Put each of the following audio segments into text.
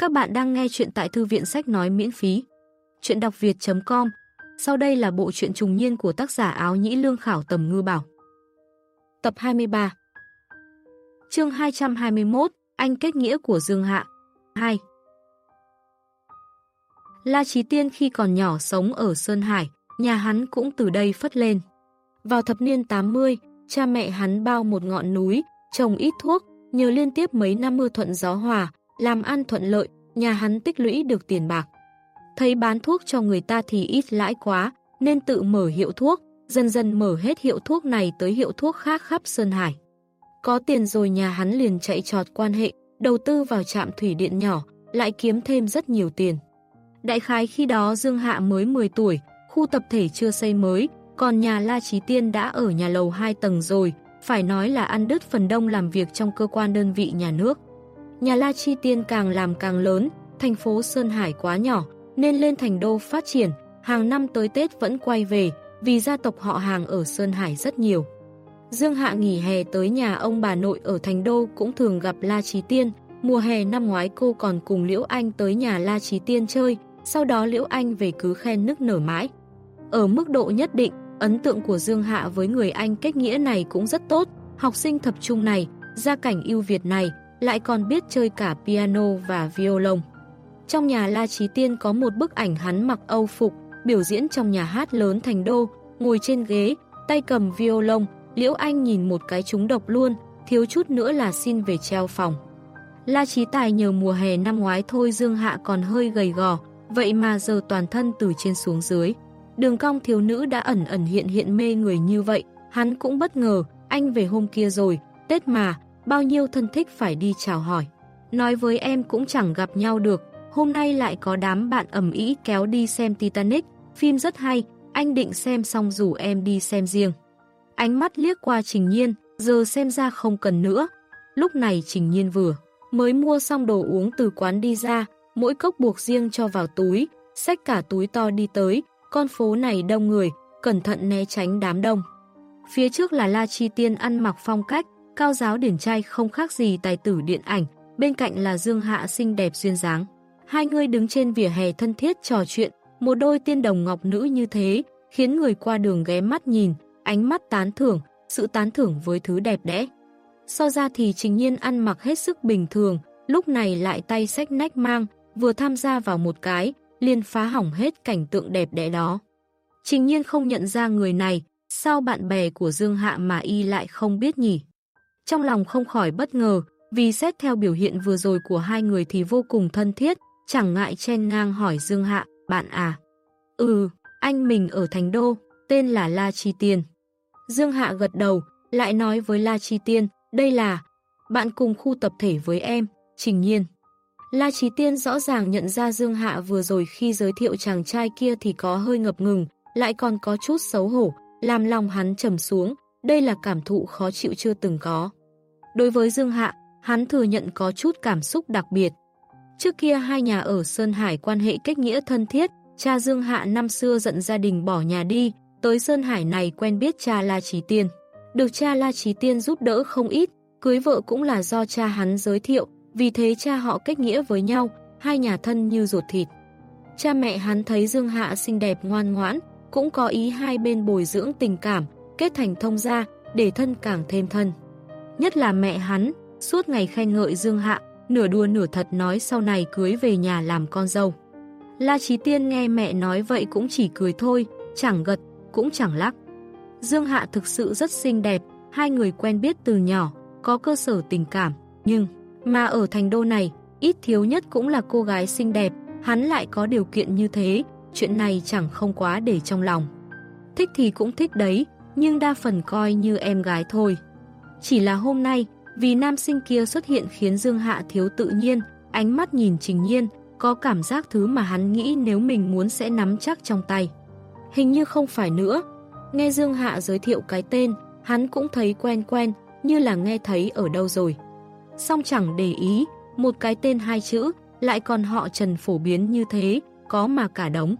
Các bạn đang nghe chuyện tại thư viện sách nói miễn phí. Chuyện đọc việt.com Sau đây là bộ truyện trùng niên của tác giả áo nhĩ lương khảo tầm ngư bảo. Tập 23 Chương 221 Anh kết nghĩa của Dương Hạ 2 La trí Tiên khi còn nhỏ sống ở Sơn Hải, nhà hắn cũng từ đây phất lên. Vào thập niên 80, cha mẹ hắn bao một ngọn núi, trồng ít thuốc, nhờ liên tiếp mấy năm mưa thuận gió hòa, làm ăn thuận lợi, nhà hắn tích lũy được tiền bạc. Thấy bán thuốc cho người ta thì ít lãi quá, nên tự mở hiệu thuốc, dần dần mở hết hiệu thuốc này tới hiệu thuốc khác khắp Sơn Hải. Có tiền rồi nhà hắn liền chạy trọt quan hệ, đầu tư vào trạm thủy điện nhỏ, lại kiếm thêm rất nhiều tiền. Đại khái khi đó Dương Hạ mới 10 tuổi, khu tập thể chưa xây mới, còn nhà La Trí Tiên đã ở nhà lầu 2 tầng rồi, phải nói là ăn đứt phần đông làm việc trong cơ quan đơn vị nhà nước. Nhà La Chi Tiên càng làm càng lớn, thành phố Sơn Hải quá nhỏ, nên lên thành đô phát triển, hàng năm tới Tết vẫn quay về, vì gia tộc họ hàng ở Sơn Hải rất nhiều. Dương Hạ nghỉ hè tới nhà ông bà nội ở thành đô cũng thường gặp La Trí Tiên, mùa hè năm ngoái cô còn cùng Liễu Anh tới nhà La Trí Tiên chơi, sau đó Liễu Anh về cứ khen nức nở mãi. Ở mức độ nhất định, ấn tượng của Dương Hạ với người Anh kết nghĩa này cũng rất tốt, học sinh thập trung này, gia cảnh ưu việt này, lại còn biết chơi cả piano và violon. Trong nhà La Trí Tiên có một bức ảnh hắn mặc âu phục, biểu diễn trong nhà hát lớn thành đô, ngồi trên ghế, tay cầm violon, Liễu Anh nhìn một cái trúng độc luôn, thiếu chút nữa là xin về treo phòng. La Trí Tài nhờ mùa hè năm ngoái thôi Dương Hạ còn hơi gầy gò, vậy mà giờ toàn thân từ trên xuống dưới. Đường cong thiếu nữ đã ẩn ẩn hiện hiện mê người như vậy, hắn cũng bất ngờ, anh về hôm kia rồi, Tết mà, bao nhiêu thân thích phải đi chào hỏi. Nói với em cũng chẳng gặp nhau được, hôm nay lại có đám bạn ẩm ý kéo đi xem Titanic, phim rất hay, anh định xem xong rủ em đi xem riêng. Ánh mắt liếc qua Trình Nhiên, giờ xem ra không cần nữa. Lúc này Trình Nhiên vừa mới mua xong đồ uống từ quán đi ra, mỗi cốc buộc riêng cho vào túi, xách cả túi to đi tới, con phố này đông người, cẩn thận né tránh đám đông. Phía trước là La Chi Tiên ăn mặc phong cách, cao giáo điển trai không khác gì tài tử điện ảnh, bên cạnh là Dương Hạ xinh đẹp duyên dáng. Hai người đứng trên vỉa hè thân thiết trò chuyện, một đôi tiên đồng ngọc nữ như thế, khiến người qua đường ghé mắt nhìn, ánh mắt tán thưởng, sự tán thưởng với thứ đẹp đẽ. So ra thì Trình Nhiên ăn mặc hết sức bình thường, lúc này lại tay sách nách mang, vừa tham gia vào một cái, liền phá hỏng hết cảnh tượng đẹp đẽ đó. Trình Nhiên không nhận ra người này, sao bạn bè của Dương Hạ mà y lại không biết nhỉ? Trong lòng không khỏi bất ngờ, vì xét theo biểu hiện vừa rồi của hai người thì vô cùng thân thiết, chẳng ngại chen ngang hỏi Dương Hạ, bạn à? Ừ, anh mình ở Thành Đô, tên là La Chi Tiên. Dương Hạ gật đầu, lại nói với La Chi Tiên, đây là bạn cùng khu tập thể với em, Trình Nhiên. La Chí Tiên rõ ràng nhận ra Dương Hạ vừa rồi khi giới thiệu chàng trai kia thì có hơi ngập ngừng, lại còn có chút xấu hổ, làm lòng hắn trầm xuống, đây là cảm thụ khó chịu chưa từng có. Đối với Dương Hạ, hắn thừa nhận có chút cảm xúc đặc biệt. Trước kia hai nhà ở Sơn Hải quan hệ kết nghĩa thân thiết, cha Dương Hạ năm xưa giận gia đình bỏ nhà đi, tới Sơn Hải này quen biết cha La Trí Tiên. Được cha La Trí Tiên giúp đỡ không ít, cưới vợ cũng là do cha hắn giới thiệu, vì thế cha họ kết nghĩa với nhau, hai nhà thân như ruột thịt. Cha mẹ hắn thấy Dương Hạ xinh đẹp ngoan ngoãn, cũng có ý hai bên bồi dưỡng tình cảm, kết thành thông gia, để thân càng thêm thân. Nhất là mẹ hắn, suốt ngày khen ngợi Dương Hạ, nửa đùa nửa thật nói sau này cưới về nhà làm con dâu. La Chí Tiên nghe mẹ nói vậy cũng chỉ cười thôi, chẳng gật, cũng chẳng lắc. Dương Hạ thực sự rất xinh đẹp, hai người quen biết từ nhỏ, có cơ sở tình cảm, nhưng mà ở thành đô này, ít thiếu nhất cũng là cô gái xinh đẹp, hắn lại có điều kiện như thế, chuyện này chẳng không quá để trong lòng. Thích thì cũng thích đấy, nhưng đa phần coi như em gái thôi. Chỉ là hôm nay, vì nam sinh kia xuất hiện khiến Dương Hạ thiếu tự nhiên, ánh mắt nhìn Trình Nhiên, có cảm giác thứ mà hắn nghĩ nếu mình muốn sẽ nắm chắc trong tay. Hình như không phải nữa. Nghe Dương Hạ giới thiệu cái tên, hắn cũng thấy quen quen, như là nghe thấy ở đâu rồi song chẳng để ý, một cái tên hai chữ, lại còn họ trần phổ biến như thế, có mà cả đống.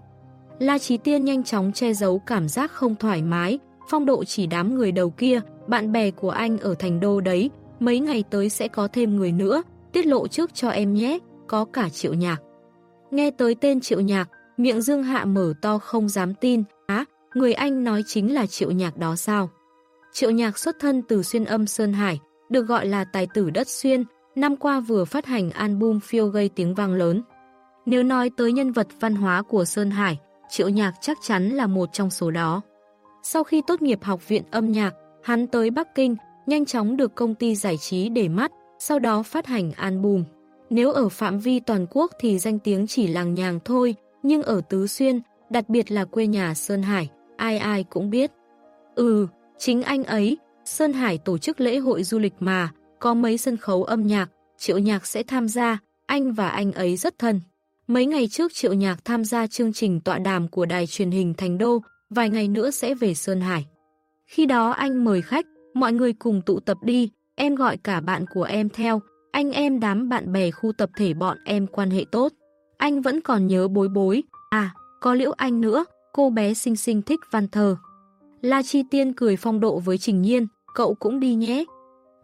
La Chí Tiên nhanh chóng che giấu cảm giác không thoải mái, phong độ chỉ đám người đầu kia, bạn bè của anh ở thành đô đấy, mấy ngày tới sẽ có thêm người nữa, tiết lộ trước cho em nhé, có cả triệu nhạc. Nghe tới tên triệu nhạc, miệng Dương Hạ mở to không dám tin, á, người anh nói chính là triệu nhạc đó sao? Triệu nhạc xuất thân từ xuyên âm Sơn Hải, được gọi là tài tử đất xuyên, năm qua vừa phát hành album phiêu gây tiếng vang lớn. Nếu nói tới nhân vật văn hóa của Sơn Hải, Triệu Nhạc chắc chắn là một trong số đó. Sau khi tốt nghiệp học viện âm nhạc, hắn tới Bắc Kinh, nhanh chóng được công ty giải trí để mắt, sau đó phát hành album. Nếu ở phạm vi toàn quốc thì danh tiếng chỉ làng nhàng thôi, nhưng ở Tứ Xuyên, đặc biệt là quê nhà Sơn Hải, ai ai cũng biết. Ừ, chính anh ấy, Sơn Hải tổ chức lễ hội du lịch mà, có mấy sân khấu âm nhạc, Triệu Nhạc sẽ tham gia, anh và anh ấy rất thân. Mấy ngày trước Triệu Nhạc tham gia chương trình tọa đàm của đài truyền hình Thành Đô, vài ngày nữa sẽ về Sơn Hải. Khi đó anh mời khách, mọi người cùng tụ tập đi, em gọi cả bạn của em theo, anh em đám bạn bè khu tập thể bọn em quan hệ tốt. Anh vẫn còn nhớ bối bối, à, có liễu anh nữa, cô bé xinh xinh thích văn thơ. La Chi Tiên cười phong độ với Trình Nhiên, cậu cũng đi nhé.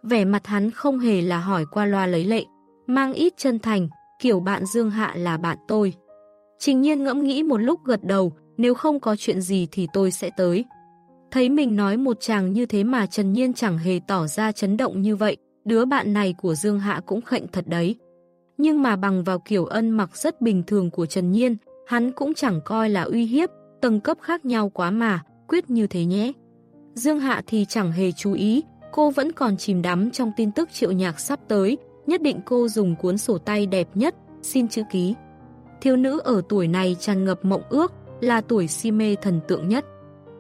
Vẻ mặt hắn không hề là hỏi qua loa lấy lệ, mang ít chân thành, kiểu bạn Dương Hạ là bạn tôi. Trình Nhiên ngẫm nghĩ một lúc gật đầu, nếu không có chuyện gì thì tôi sẽ tới. Thấy mình nói một chàng như thế mà Trần Nhiên chẳng hề tỏ ra chấn động như vậy, đứa bạn này của Dương Hạ cũng khệnh thật đấy. Nhưng mà bằng vào kiểu ân mặc rất bình thường của Trần Nhiên, hắn cũng chẳng coi là uy hiếp, tầng cấp khác nhau quá mà, quyết như thế nhé. Dương Hạ thì chẳng hề chú ý, cô vẫn còn chìm đắm trong tin tức triệu nhạc sắp tới, nhất định cô dùng cuốn sổ tay đẹp nhất, xin chữ ký. Thiếu nữ ở tuổi này tràn ngập mộng ước, là tuổi si mê thần tượng nhất.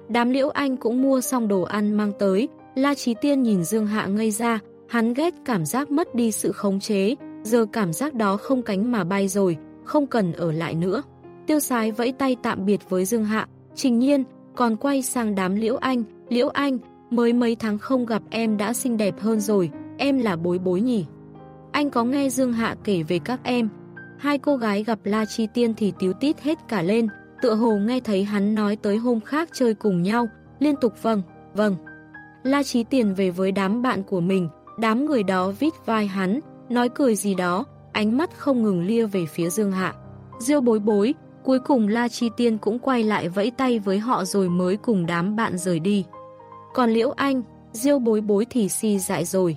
Đám liễu anh cũng mua xong đồ ăn mang tới, La Trí Tiên nhìn Dương Hạ ngây ra, hắn ghét cảm giác mất đi sự khống chế, giờ cảm giác đó không cánh mà bay rồi, không cần ở lại nữa. Tiêu sái vẫy tay tạm biệt với Dương Hạ, trình nhiên, còn quay sang đám liễu anh, liễu anh, mới mấy tháng không gặp em đã xinh đẹp hơn rồi, em là bối bối nhỉ. Anh có nghe Dương Hạ kể về các em, hai cô gái gặp La Chi Tiên thì tiếu tít hết cả lên, tựa hồ nghe thấy hắn nói tới hôm khác chơi cùng nhau, liên tục vâng, vâng. La Trí Tiền về với đám bạn của mình, đám người đó vít vai hắn, nói cười gì đó, ánh mắt không ngừng lia về phía Dương Hạ. Diêu bối bối, cuối cùng La Chi Tiên cũng quay lại vẫy tay với họ rồi mới cùng đám bạn rời đi. Còn Liễu Anh, Diêu bối bối thì si dại rồi.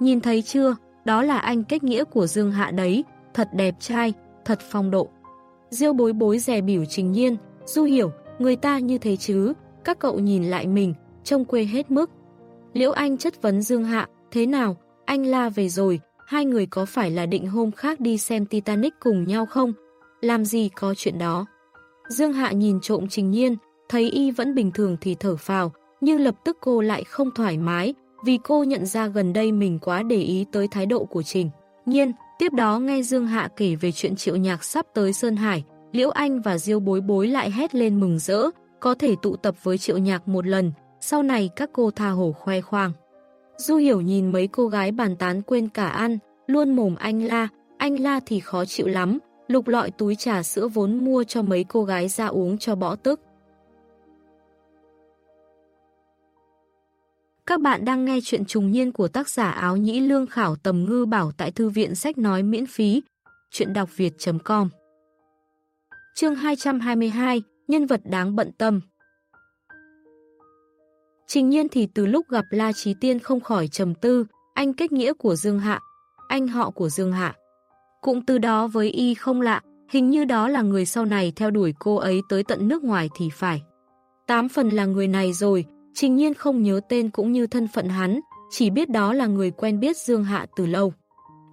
Nhìn thấy chưa, đó là anh kết nghĩa của Dương Hạ đấy, thật đẹp trai, thật phong độ. Diêu bối bối rè biểu trình nhiên, du hiểu, người ta như thế chứ, các cậu nhìn lại mình, trông quê hết mức. Liễu Anh chất vấn Dương Hạ, thế nào, anh la về rồi, hai người có phải là định hôm khác đi xem Titanic cùng nhau không? Làm gì có chuyện đó? Dương Hạ nhìn trộm trình nhiên, thấy y vẫn bình thường thì thở phào, nhưng lập tức cô lại không thoải mái, vì cô nhận ra gần đây mình quá để ý tới thái độ của Trình. Nhiên, Tiếp đó nghe Dương Hạ kể về chuyện triệu nhạc sắp tới Sơn Hải, Liễu Anh và Diêu bối bối lại hét lên mừng rỡ, có thể tụ tập với triệu nhạc một lần, sau này các cô tha hổ khoe khoang. Du hiểu nhìn mấy cô gái bàn tán quên cả ăn, luôn mồm anh la, anh la thì khó chịu lắm, lục lọi túi trà sữa vốn mua cho mấy cô gái ra uống cho bỏ tức. Các bạn đang nghe chuyện trùng niên của tác giả áo nhĩ lương khảo tầm ngư bảo tại thư viện sách nói miễn phí. Chuyện đọc việt.com Chương 222 Nhân vật đáng bận tâm Trình nhiên thì từ lúc gặp La Trí Tiên không khỏi trầm tư, anh kết nghĩa của Dương Hạ, anh họ của Dương Hạ. Cũng từ đó với y không lạ, hình như đó là người sau này theo đuổi cô ấy tới tận nước ngoài thì phải. Tám phần là người này rồi, Trình nhiên không nhớ tên cũng như thân phận hắn, chỉ biết đó là người quen biết Dương Hạ từ lâu.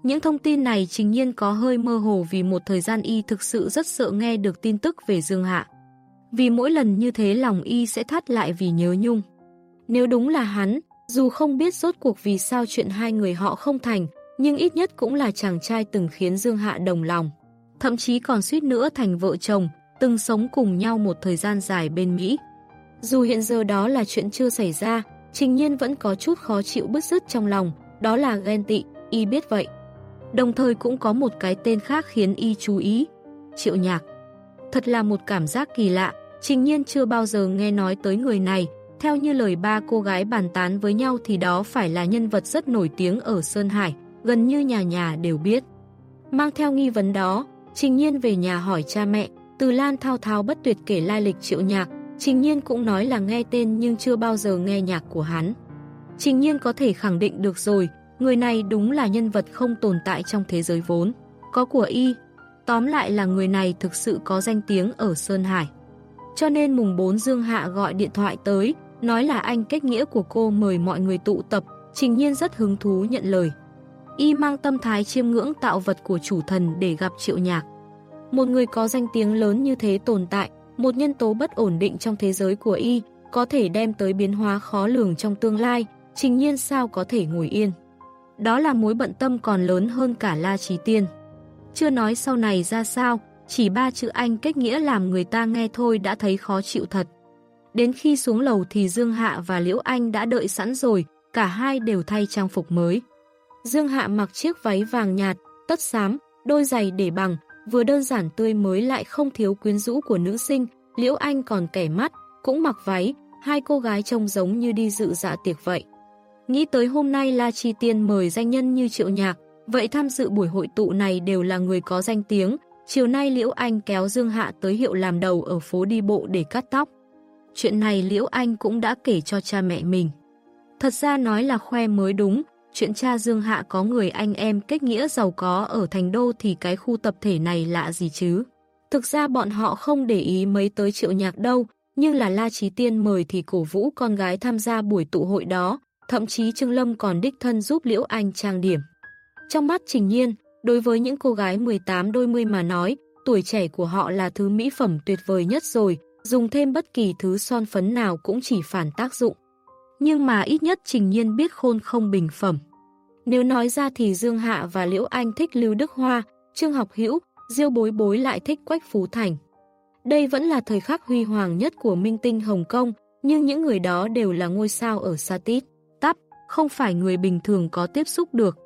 Những thông tin này trình nhiên có hơi mơ hồ vì một thời gian y thực sự rất sợ nghe được tin tức về Dương Hạ. Vì mỗi lần như thế lòng y sẽ thắt lại vì nhớ nhung. Nếu đúng là hắn, dù không biết rốt cuộc vì sao chuyện hai người họ không thành, nhưng ít nhất cũng là chàng trai từng khiến Dương Hạ đồng lòng. Thậm chí còn suýt nữa thành vợ chồng, từng sống cùng nhau một thời gian dài bên Mỹ. Dù hiện giờ đó là chuyện chưa xảy ra, Trình Nhiên vẫn có chút khó chịu bứt rứt trong lòng, đó là ghen tị, y biết vậy. Đồng thời cũng có một cái tên khác khiến y chú ý, Triệu Nhạc. Thật là một cảm giác kỳ lạ, Trình Nhiên chưa bao giờ nghe nói tới người này, theo như lời ba cô gái bàn tán với nhau thì đó phải là nhân vật rất nổi tiếng ở Sơn Hải, gần như nhà nhà đều biết. Mang theo nghi vấn đó, Trình Nhiên về nhà hỏi cha mẹ, Từ Lan thao thao bất tuyệt kể lai lịch triệu nhạc, Trình Nhiên cũng nói là nghe tên nhưng chưa bao giờ nghe nhạc của hắn. Trình Nhiên có thể khẳng định được rồi, người này đúng là nhân vật không tồn tại trong thế giới vốn. Có của y, tóm lại là người này thực sự có danh tiếng ở Sơn Hải. Cho nên mùng 4 Dương Hạ gọi điện thoại tới, nói là anh kết nghĩa của cô mời mọi người tụ tập, Trình Nhiên rất hứng thú nhận lời. Y mang tâm thái chiêm ngưỡng tạo vật của chủ thần để gặp triệu nhạc. Một người có danh tiếng lớn như thế tồn tại, một nhân tố bất ổn định trong thế giới của Y, có thể đem tới biến hóa khó lường trong tương lai, trình nhiên sao có thể ngồi yên. Đó là mối bận tâm còn lớn hơn cả La Trí Tiên. Chưa nói sau này ra sao, chỉ ba chữ anh kết nghĩa làm người ta nghe thôi đã thấy khó chịu thật. Đến khi xuống lầu thì Dương Hạ và Liễu Anh đã đợi sẵn rồi, cả hai đều thay trang phục mới. Dương Hạ mặc chiếc váy vàng nhạt, tất xám, đôi giày để bằng, vừa đơn giản tươi mới lại không thiếu quyến rũ của nữ sinh, Liễu Anh còn kẻ mắt, cũng mặc váy, hai cô gái trông giống như đi dự dạ tiệc vậy. Nghĩ tới hôm nay La Chi Tiên mời danh nhân như Triệu Nhạc, vậy tham dự buổi hội tụ này đều là người có danh tiếng, chiều nay Liễu Anh kéo Dương Hạ tới hiệu làm đầu ở phố đi bộ để cắt tóc. Chuyện này Liễu Anh cũng đã kể cho cha mẹ mình. Thật ra nói là khoe mới đúng, chuyện cha Dương Hạ có người anh em kết nghĩa giàu có ở thành đô thì cái khu tập thể này lạ gì chứ. Thực ra bọn họ không để ý mấy tới triệu nhạc đâu, nhưng là La Trí Tiên mời thì cổ vũ con gái tham gia buổi tụ hội đó, thậm chí Trương Lâm còn đích thân giúp Liễu Anh trang điểm. Trong mắt Trình Nhiên, đối với những cô gái 18 đôi mươi mà nói, tuổi trẻ của họ là thứ mỹ phẩm tuyệt vời nhất rồi, dùng thêm bất kỳ thứ son phấn nào cũng chỉ phản tác dụng nhưng mà ít nhất Trình Nhiên biết khôn không bình phẩm. Nếu nói ra thì Dương Hạ và Liễu Anh thích Lưu Đức Hoa, Trương Học Hữu, Diêu Bối Bối lại thích Quách Phú Thành. Đây vẫn là thời khắc huy hoàng nhất của minh tinh Hồng Kông, nhưng những người đó đều là ngôi sao ở Satit, Tắp, không phải người bình thường có tiếp xúc được.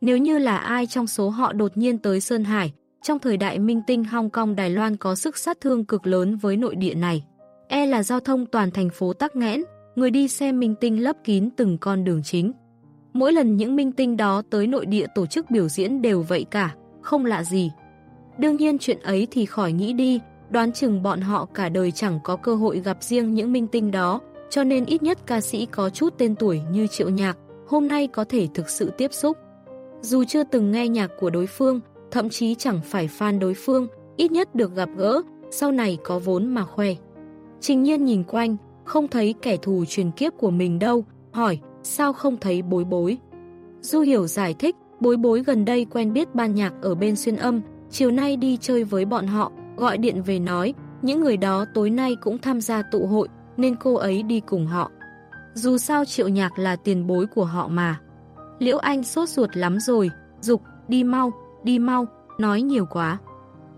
Nếu như là ai trong số họ đột nhiên tới Sơn Hải, trong thời đại minh tinh Hong Kong Đài Loan có sức sát thương cực lớn với nội địa này. E là giao thông toàn thành phố tắc nghẽn, người đi xem minh tinh lấp kín từng con đường chính. Mỗi lần những minh tinh đó tới nội địa tổ chức biểu diễn đều vậy cả, không lạ gì. Đương nhiên chuyện ấy thì khỏi nghĩ đi, đoán chừng bọn họ cả đời chẳng có cơ hội gặp riêng những minh tinh đó, cho nên ít nhất ca sĩ có chút tên tuổi như Triệu Nhạc, hôm nay có thể thực sự tiếp xúc. Dù chưa từng nghe nhạc của đối phương, thậm chí chẳng phải fan đối phương, ít nhất được gặp gỡ, sau này có vốn mà khoe. Trình nhiên nhìn quanh, không thấy kẻ thù truyền kiếp của mình đâu, hỏi, sao không thấy bối bối? Du Hiểu giải thích, bối bối gần đây quen biết ban nhạc ở bên xuyên âm, chiều nay đi chơi với bọn họ, gọi điện về nói, những người đó tối nay cũng tham gia tụ hội, nên cô ấy đi cùng họ. Dù sao triệu nhạc là tiền bối của họ mà. Liễu Anh sốt ruột lắm rồi, dục đi mau, đi mau, nói nhiều quá.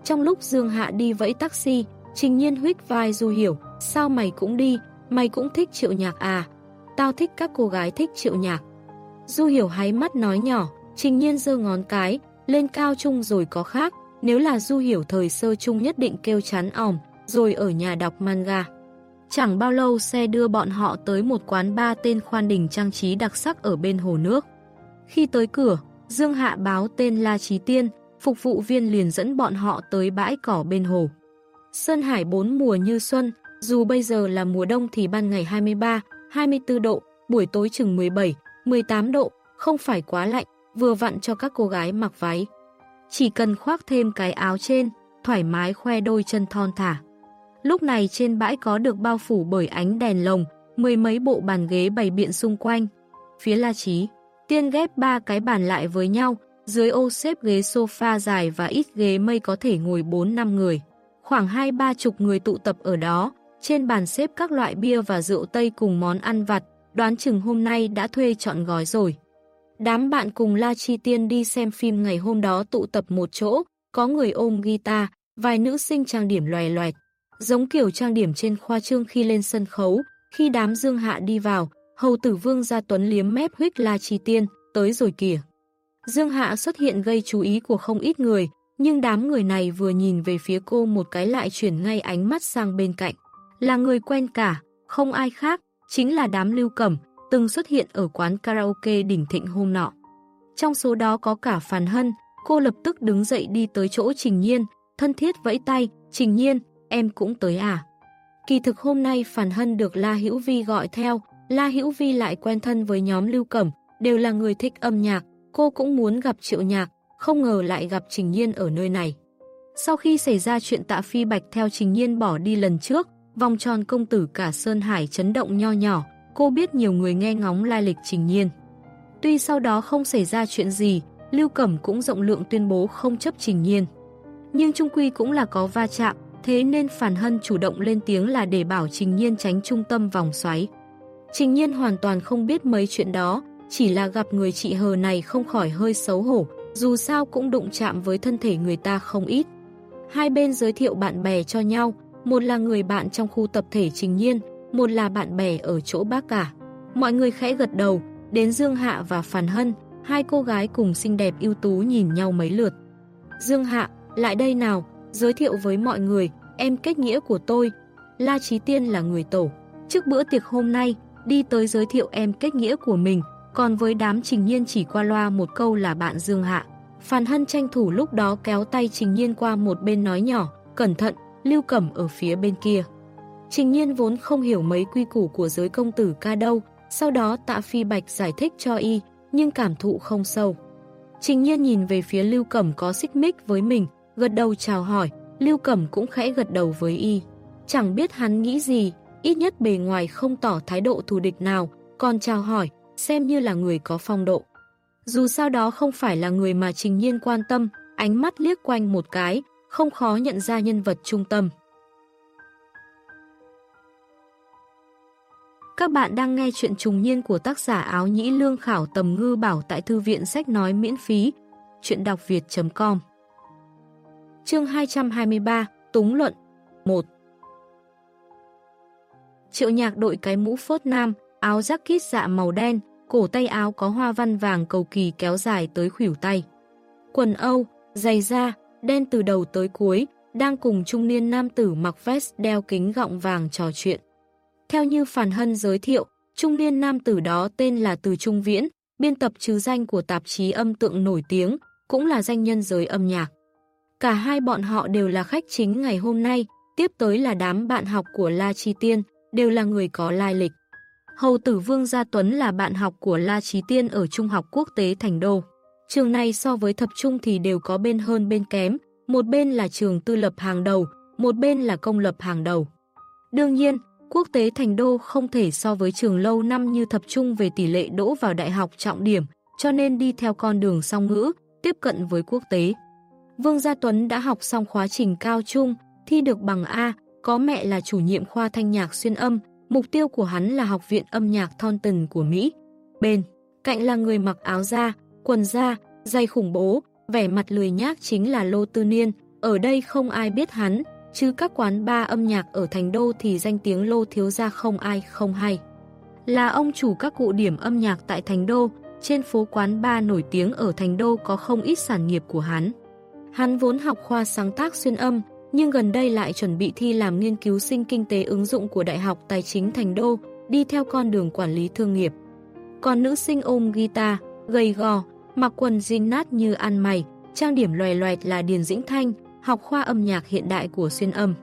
Trong lúc Dương Hạ đi vẫy taxi, Trình Nhiên huyết vai Du Hiểu, sao mày cũng đi, Mày cũng thích triệu nhạc à? Tao thích các cô gái thích triệu nhạc. Du hiểu háy mắt nói nhỏ, trình nhiên giơ ngón cái, lên cao trung rồi có khác. Nếu là du hiểu thời sơ trung nhất định kêu chán ỏm, rồi ở nhà đọc manga. Chẳng bao lâu xe đưa bọn họ tới một quán ba tên khoan đình trang trí đặc sắc ở bên hồ nước. Khi tới cửa, Dương Hạ báo tên La Trí Tiên, phục vụ viên liền dẫn bọn họ tới bãi cỏ bên hồ. Sơn Hải bốn mùa như xuân, dù bây giờ là mùa đông thì ban ngày 23, 24 độ, buổi tối chừng 17, 18 độ, không phải quá lạnh, vừa vặn cho các cô gái mặc váy. Chỉ cần khoác thêm cái áo trên, thoải mái khoe đôi chân thon thả. Lúc này trên bãi có được bao phủ bởi ánh đèn lồng, mười mấy bộ bàn ghế bày biện xung quanh. Phía La Chí, tiên ghép ba cái bàn lại với nhau, dưới ô xếp ghế sofa dài và ít ghế mây có thể ngồi 4-5 người. Khoảng hai ba chục người tụ tập ở đó, trên bàn xếp các loại bia và rượu Tây cùng món ăn vặt, đoán chừng hôm nay đã thuê chọn gói rồi. Đám bạn cùng La Chi Tiên đi xem phim ngày hôm đó tụ tập một chỗ, có người ôm guitar, vài nữ sinh trang điểm loè loẹt, giống kiểu trang điểm trên khoa trương khi lên sân khấu, khi đám dương hạ đi vào, hầu tử vương gia tuấn liếm mép huyết La Chi Tiên, tới rồi kìa. Dương Hạ xuất hiện gây chú ý của không ít người, nhưng đám người này vừa nhìn về phía cô một cái lại chuyển ngay ánh mắt sang bên cạnh. Là người quen cả, không ai khác, chính là đám lưu cẩm, từng xuất hiện ở quán karaoke đỉnh thịnh hôm nọ. Trong số đó có cả Phàn Hân, cô lập tức đứng dậy đi tới chỗ Trình Nhiên, thân thiết vẫy tay, Trình Nhiên, em cũng tới à? Kỳ thực hôm nay phàn Hân được La Hữu Vi gọi theo, La Hữu Vi lại quen thân với nhóm Lưu Cẩm, đều là người thích âm nhạc, cô cũng muốn gặp Triệu Nhạc, không ngờ lại gặp Trình Nhiên ở nơi này. Sau khi xảy ra chuyện tạ phi bạch theo Trình Nhiên bỏ đi lần trước, vòng tròn công tử cả Sơn Hải chấn động nho nhỏ, cô biết nhiều người nghe ngóng lai lịch Trình Nhiên. Tuy sau đó không xảy ra chuyện gì, Lưu Cẩm cũng rộng lượng tuyên bố không chấp Trình Nhiên. Nhưng trung quy cũng là có va chạm, thế nên Phản Hân chủ động lên tiếng là để bảo Trình Nhiên tránh trung tâm vòng xoáy. Trình Nhiên hoàn toàn không biết mấy chuyện đó, chỉ là gặp người chị hờ này không khỏi hơi xấu hổ, dù sao cũng đụng chạm với thân thể người ta không ít. Hai bên giới thiệu bạn bè cho nhau, một là người bạn trong khu tập thể Trình Nhiên, một là bạn bè ở chỗ bác cả. Mọi người khẽ gật đầu, đến Dương Hạ và Phản Hân, hai cô gái cùng xinh đẹp ưu tú nhìn nhau mấy lượt. Dương Hạ, lại đây nào, giới thiệu với mọi người, em kết nghĩa của tôi, La Trí Tiên là người tổ. Trước bữa tiệc hôm nay, đi tới giới thiệu em kết nghĩa của mình, còn với đám Trình Nhiên chỉ qua loa một câu là bạn Dương Hạ. Phan Hân tranh thủ lúc đó kéo tay Trình Nhiên qua một bên nói nhỏ, cẩn thận, Lưu Cẩm ở phía bên kia. Trình Nhiên vốn không hiểu mấy quy củ của giới công tử ca đâu, sau đó tạ phi bạch giải thích cho y, nhưng cảm thụ không sâu. Trình Nhiên nhìn về phía Lưu Cẩm có xích mích với mình, gật đầu chào hỏi, Lưu Cẩm cũng khẽ gật đầu với y. Chẳng biết hắn nghĩ gì, ít nhất bề ngoài không tỏ thái độ thù địch nào, còn chào hỏi, xem như là người có phong độ. Dù sao đó không phải là người mà Trình Nhiên quan tâm, ánh mắt liếc quanh một cái, không khó nhận ra nhân vật trung tâm. Các bạn đang nghe chuyện trùng niên của tác giả áo nhĩ lương khảo tầm ngư bảo tại thư viện sách nói miễn phí, chuyện đọc việt.com Chương 223, Túng Luận 1 Triệu nhạc đội cái mũ phốt nam, áo jacket dạ màu đen, cổ tay áo có hoa văn vàng cầu kỳ kéo dài tới khuỷu tay. Quần Âu, giày da, đen từ đầu tới cuối, đang cùng trung niên nam tử mặc vest đeo kính gọng vàng trò chuyện. Theo như Phản Hân giới thiệu, trung niên nam tử đó tên là Từ Trung Viễn, biên tập chứ danh của tạp chí âm tượng nổi tiếng, cũng là danh nhân giới âm nhạc. Cả hai bọn họ đều là khách chính ngày hôm nay, tiếp tới là đám bạn học của La Chi Tiên, đều là người có lai lịch. Hầu tử Vương Gia Tuấn là bạn học của La Chí Tiên ở Trung học Quốc tế Thành Đô. Trường này so với thập trung thì đều có bên hơn bên kém, một bên là trường tư lập hàng đầu, một bên là công lập hàng đầu. Đương nhiên, quốc tế Thành Đô không thể so với trường lâu năm như thập trung về tỷ lệ đỗ vào đại học trọng điểm, cho nên đi theo con đường song ngữ, tiếp cận với quốc tế. Vương Gia Tuấn đã học xong khóa trình cao trung, thi được bằng A, có mẹ là chủ nhiệm khoa thanh nhạc xuyên âm, Mục tiêu của hắn là học viện âm nhạc Thornton của Mỹ. Bên, cạnh là người mặc áo da, quần da, dây khủng bố, vẻ mặt lười nhác chính là Lô Tư Niên. Ở đây không ai biết hắn, chứ các quán ba âm nhạc ở Thành Đô thì danh tiếng Lô Thiếu Gia không ai không hay. Là ông chủ các cụ điểm âm nhạc tại Thành Đô, trên phố quán ba nổi tiếng ở Thành Đô có không ít sản nghiệp của hắn. Hắn vốn học khoa sáng tác xuyên âm, nhưng gần đây lại chuẩn bị thi làm nghiên cứu sinh kinh tế ứng dụng của Đại học Tài chính Thành Đô, đi theo con đường quản lý thương nghiệp. Còn nữ sinh ôm guitar, gầy gò, mặc quần jean nát như ăn mày, trang điểm loè loẹt là Điền Dĩnh Thanh, học khoa âm nhạc hiện đại của xuyên âm.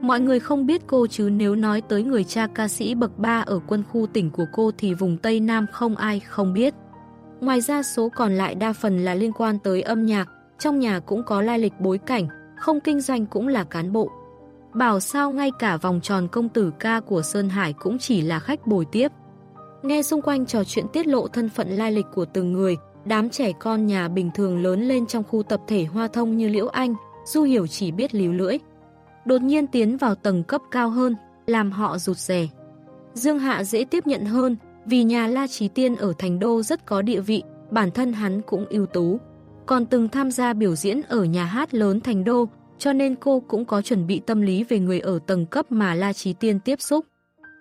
Mọi người không biết cô chứ nếu nói tới người cha ca sĩ bậc 3 ở quân khu tỉnh của cô thì vùng Tây Nam không ai không biết. Ngoài ra số còn lại đa phần là liên quan tới âm nhạc, trong nhà cũng có lai lịch bối cảnh, không kinh doanh cũng là cán bộ. Bảo sao ngay cả vòng tròn công tử ca của Sơn Hải cũng chỉ là khách bồi tiếp. Nghe xung quanh trò chuyện tiết lộ thân phận lai lịch của từng người, đám trẻ con nhà bình thường lớn lên trong khu tập thể hoa thông như Liễu Anh, Du Hiểu chỉ biết líu lưỡi. Đột nhiên tiến vào tầng cấp cao hơn, làm họ rụt rè. Dương Hạ dễ tiếp nhận hơn, vì nhà La Trí Tiên ở Thành Đô rất có địa vị, bản thân hắn cũng ưu tú còn từng tham gia biểu diễn ở nhà hát lớn Thành Đô, cho nên cô cũng có chuẩn bị tâm lý về người ở tầng cấp mà La Trí Tiên tiếp xúc.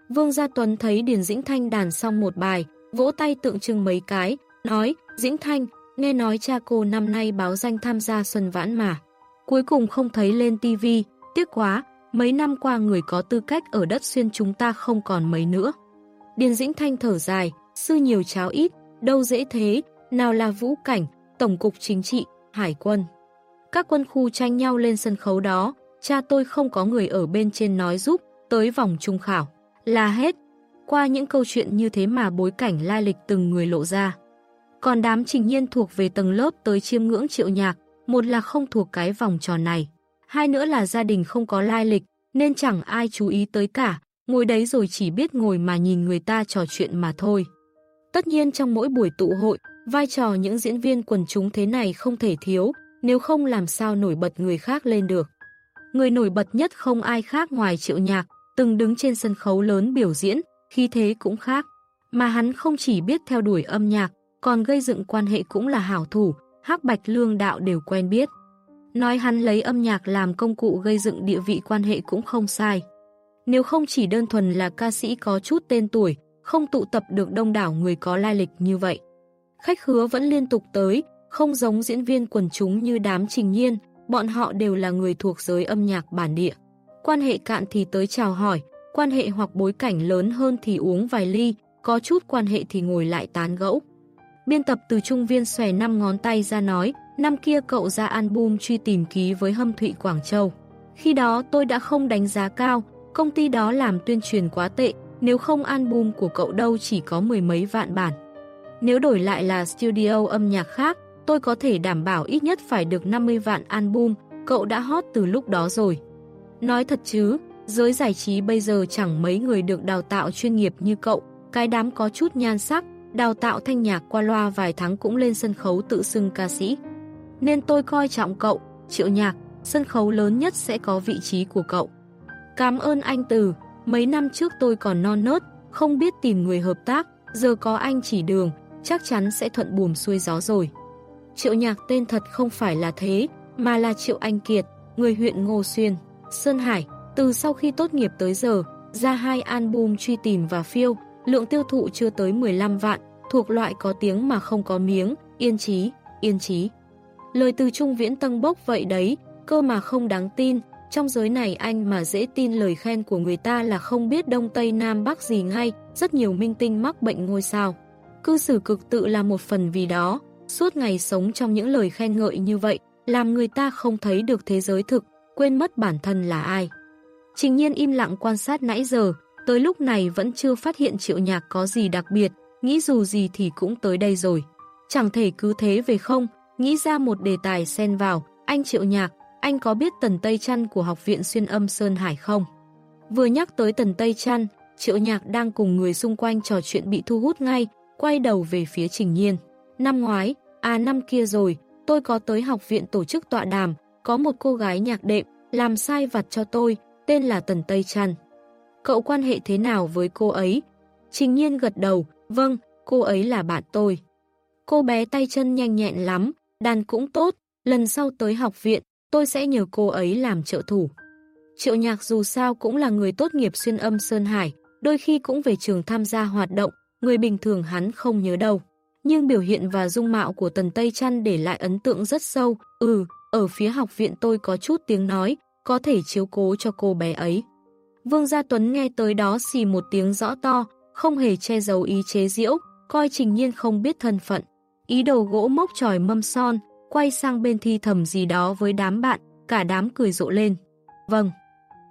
Vương Gia Tuấn thấy Điền Dĩnh Thanh đàn xong một bài, vỗ tay tượng trưng mấy cái, nói, Dĩnh Thanh, nghe nói cha cô năm nay báo danh tham gia Xuân Vãn mà. Cuối cùng không thấy lên tivi, tiếc quá, mấy năm qua người có tư cách ở đất xuyên chúng ta không còn mấy nữa. Điền Dĩnh Thanh thở dài, sư nhiều cháo ít, đâu dễ thế, nào là vũ cảnh, Tổng cục Chính trị, hải quân. Các quân khu tranh nhau lên sân khấu đó, cha tôi không có người ở bên trên nói giúp, tới vòng trung khảo. Là hết. Qua những câu chuyện như thế mà bối cảnh lai lịch từng người lộ ra. Còn đám trình nhiên thuộc về tầng lớp tới chiêm ngưỡng triệu nhạc, một là không thuộc cái vòng tròn này. Hai nữa là gia đình không có lai lịch, nên chẳng ai chú ý tới cả, ngồi đấy rồi chỉ biết ngồi mà nhìn người ta trò chuyện mà thôi. Tất nhiên trong mỗi buổi tụ hội, vai trò những diễn viên quần chúng thế này không thể thiếu, nếu không làm sao nổi bật người khác lên được. Người nổi bật nhất không ai khác ngoài triệu nhạc, từng đứng trên sân khấu lớn biểu diễn, khi thế cũng khác. Mà hắn không chỉ biết theo đuổi âm nhạc, còn gây dựng quan hệ cũng là hảo thủ, hắc bạch lương đạo đều quen biết. Nói hắn lấy âm nhạc làm công cụ gây dựng địa vị quan hệ cũng không sai. Nếu không chỉ đơn thuần là ca sĩ có chút tên tuổi, không tụ tập được đông đảo người có lai lịch như vậy. Khách hứa vẫn liên tục tới, không giống diễn viên quần chúng như đám trình nhiên, bọn họ đều là người thuộc giới âm nhạc bản địa. Quan hệ cạn thì tới chào hỏi, quan hệ hoặc bối cảnh lớn hơn thì uống vài ly, có chút quan hệ thì ngồi lại tán gẫu. Biên tập từ trung viên xòe năm ngón tay ra nói, năm kia cậu ra album truy tìm ký với Hâm Thụy Quảng Châu. Khi đó tôi đã không đánh giá cao, công ty đó làm tuyên truyền quá tệ, nếu không album của cậu đâu chỉ có mười mấy vạn bản. Nếu đổi lại là studio âm nhạc khác, tôi có thể đảm bảo ít nhất phải được 50 vạn album, cậu đã hot từ lúc đó rồi. Nói thật chứ, giới giải trí bây giờ chẳng mấy người được đào tạo chuyên nghiệp như cậu, cái đám có chút nhan sắc, đào tạo thanh nhạc qua loa vài tháng cũng lên sân khấu tự xưng ca sĩ. Nên tôi coi trọng cậu, triệu nhạc, sân khấu lớn nhất sẽ có vị trí của cậu. Cảm ơn anh Từ, mấy năm trước tôi còn non nớt, không biết tìm người hợp tác, giờ có anh chỉ đường, chắc chắn sẽ thuận buồm xuôi gió rồi. Triệu nhạc tên thật không phải là thế, mà là Triệu Anh Kiệt, người huyện Ngô Xuyên, Sơn Hải. Từ sau khi tốt nghiệp tới giờ, ra hai album truy tìm và phiêu, lượng tiêu thụ chưa tới 15 vạn, thuộc loại có tiếng mà không có miếng, yên trí, yên trí. Lời từ Trung Viễn Tân bốc vậy đấy, cơ mà không đáng tin, trong giới này anh mà dễ tin lời khen của người ta là không biết Đông Tây Nam Bắc gì ngay, rất nhiều minh tinh mắc bệnh ngôi sao. Cư xử cực tự là một phần vì đó, suốt ngày sống trong những lời khen ngợi như vậy, làm người ta không thấy được thế giới thực, quên mất bản thân là ai. Trình nhiên im lặng quan sát nãy giờ, tới lúc này vẫn chưa phát hiện triệu nhạc có gì đặc biệt, nghĩ dù gì thì cũng tới đây rồi. Chẳng thể cứ thế về không, nghĩ ra một đề tài xen vào, anh triệu nhạc, anh có biết Tần Tây Trăn của Học viện Xuyên âm Sơn Hải không? Vừa nhắc tới Tần Tây Trăn, triệu nhạc đang cùng người xung quanh trò chuyện bị thu hút ngay, quay đầu về phía Trình Nhiên. Năm ngoái, à năm kia rồi, tôi có tới học viện tổ chức tọa đàm, có một cô gái nhạc đệm, làm sai vặt cho tôi, tên là Tần Tây Trăn. Cậu quan hệ thế nào với cô ấy? Trình Nhiên gật đầu, vâng, cô ấy là bạn tôi. Cô bé tay chân nhanh nhẹn lắm, đàn cũng tốt, lần sau tới học viện, tôi sẽ nhờ cô ấy làm trợ thủ. Triệu nhạc dù sao cũng là người tốt nghiệp xuyên âm Sơn Hải, đôi khi cũng về trường tham gia hoạt động, người bình thường hắn không nhớ đâu. Nhưng biểu hiện và dung mạo của Tần Tây Trăn để lại ấn tượng rất sâu, ừ, ở phía học viện tôi có chút tiếng nói, có thể chiếu cố cho cô bé ấy. Vương Gia Tuấn nghe tới đó xì một tiếng rõ to, không hề che giấu ý chế diễu, coi trình nhiên không biết thân phận. Ý đầu gỗ mốc tròi mâm son, quay sang bên thi thầm gì đó với đám bạn, cả đám cười rộ lên. Vâng.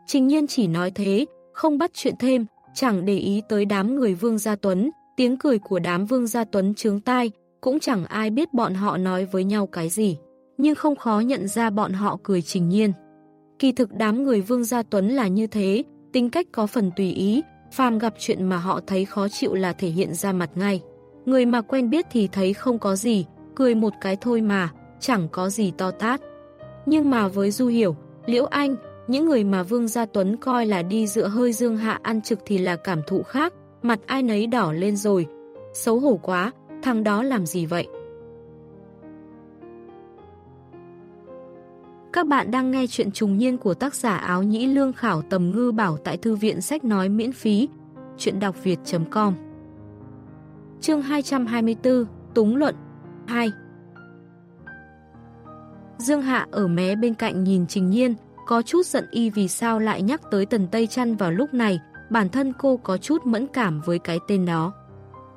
Trình nhiên chỉ nói thế, không bắt chuyện thêm, chẳng để ý tới đám người Vương Gia Tuấn, tiếng cười của đám Vương Gia Tuấn trướng tai, cũng chẳng ai biết bọn họ nói với nhau cái gì, nhưng không khó nhận ra bọn họ cười trình nhiên. Kỳ thực đám người Vương Gia Tuấn là như thế, tính cách có phần tùy ý, phàm gặp chuyện mà họ thấy khó chịu là thể hiện ra mặt ngay. Người mà quen biết thì thấy không có gì, cười một cái thôi mà, chẳng có gì to tát. Nhưng mà với Du Hiểu, Liễu Anh, những người mà Vương Gia Tuấn coi là đi dựa hơi dương hạ ăn trực thì là cảm thụ khác, mặt ai nấy đỏ lên rồi. Xấu hổ quá, thằng đó làm gì vậy? Các bạn đang nghe chuyện trùng niên của tác giả áo nhĩ lương khảo tầm ngư bảo tại thư viện sách nói miễn phí. Chuyện đọc việt.com Chương 224 Túng luận 2 Dương Hạ ở mé bên cạnh nhìn Trình Nhiên, có chút giận y vì sao lại nhắc tới Tần Tây Trăn vào lúc này, bản thân cô có chút mẫn cảm với cái tên đó.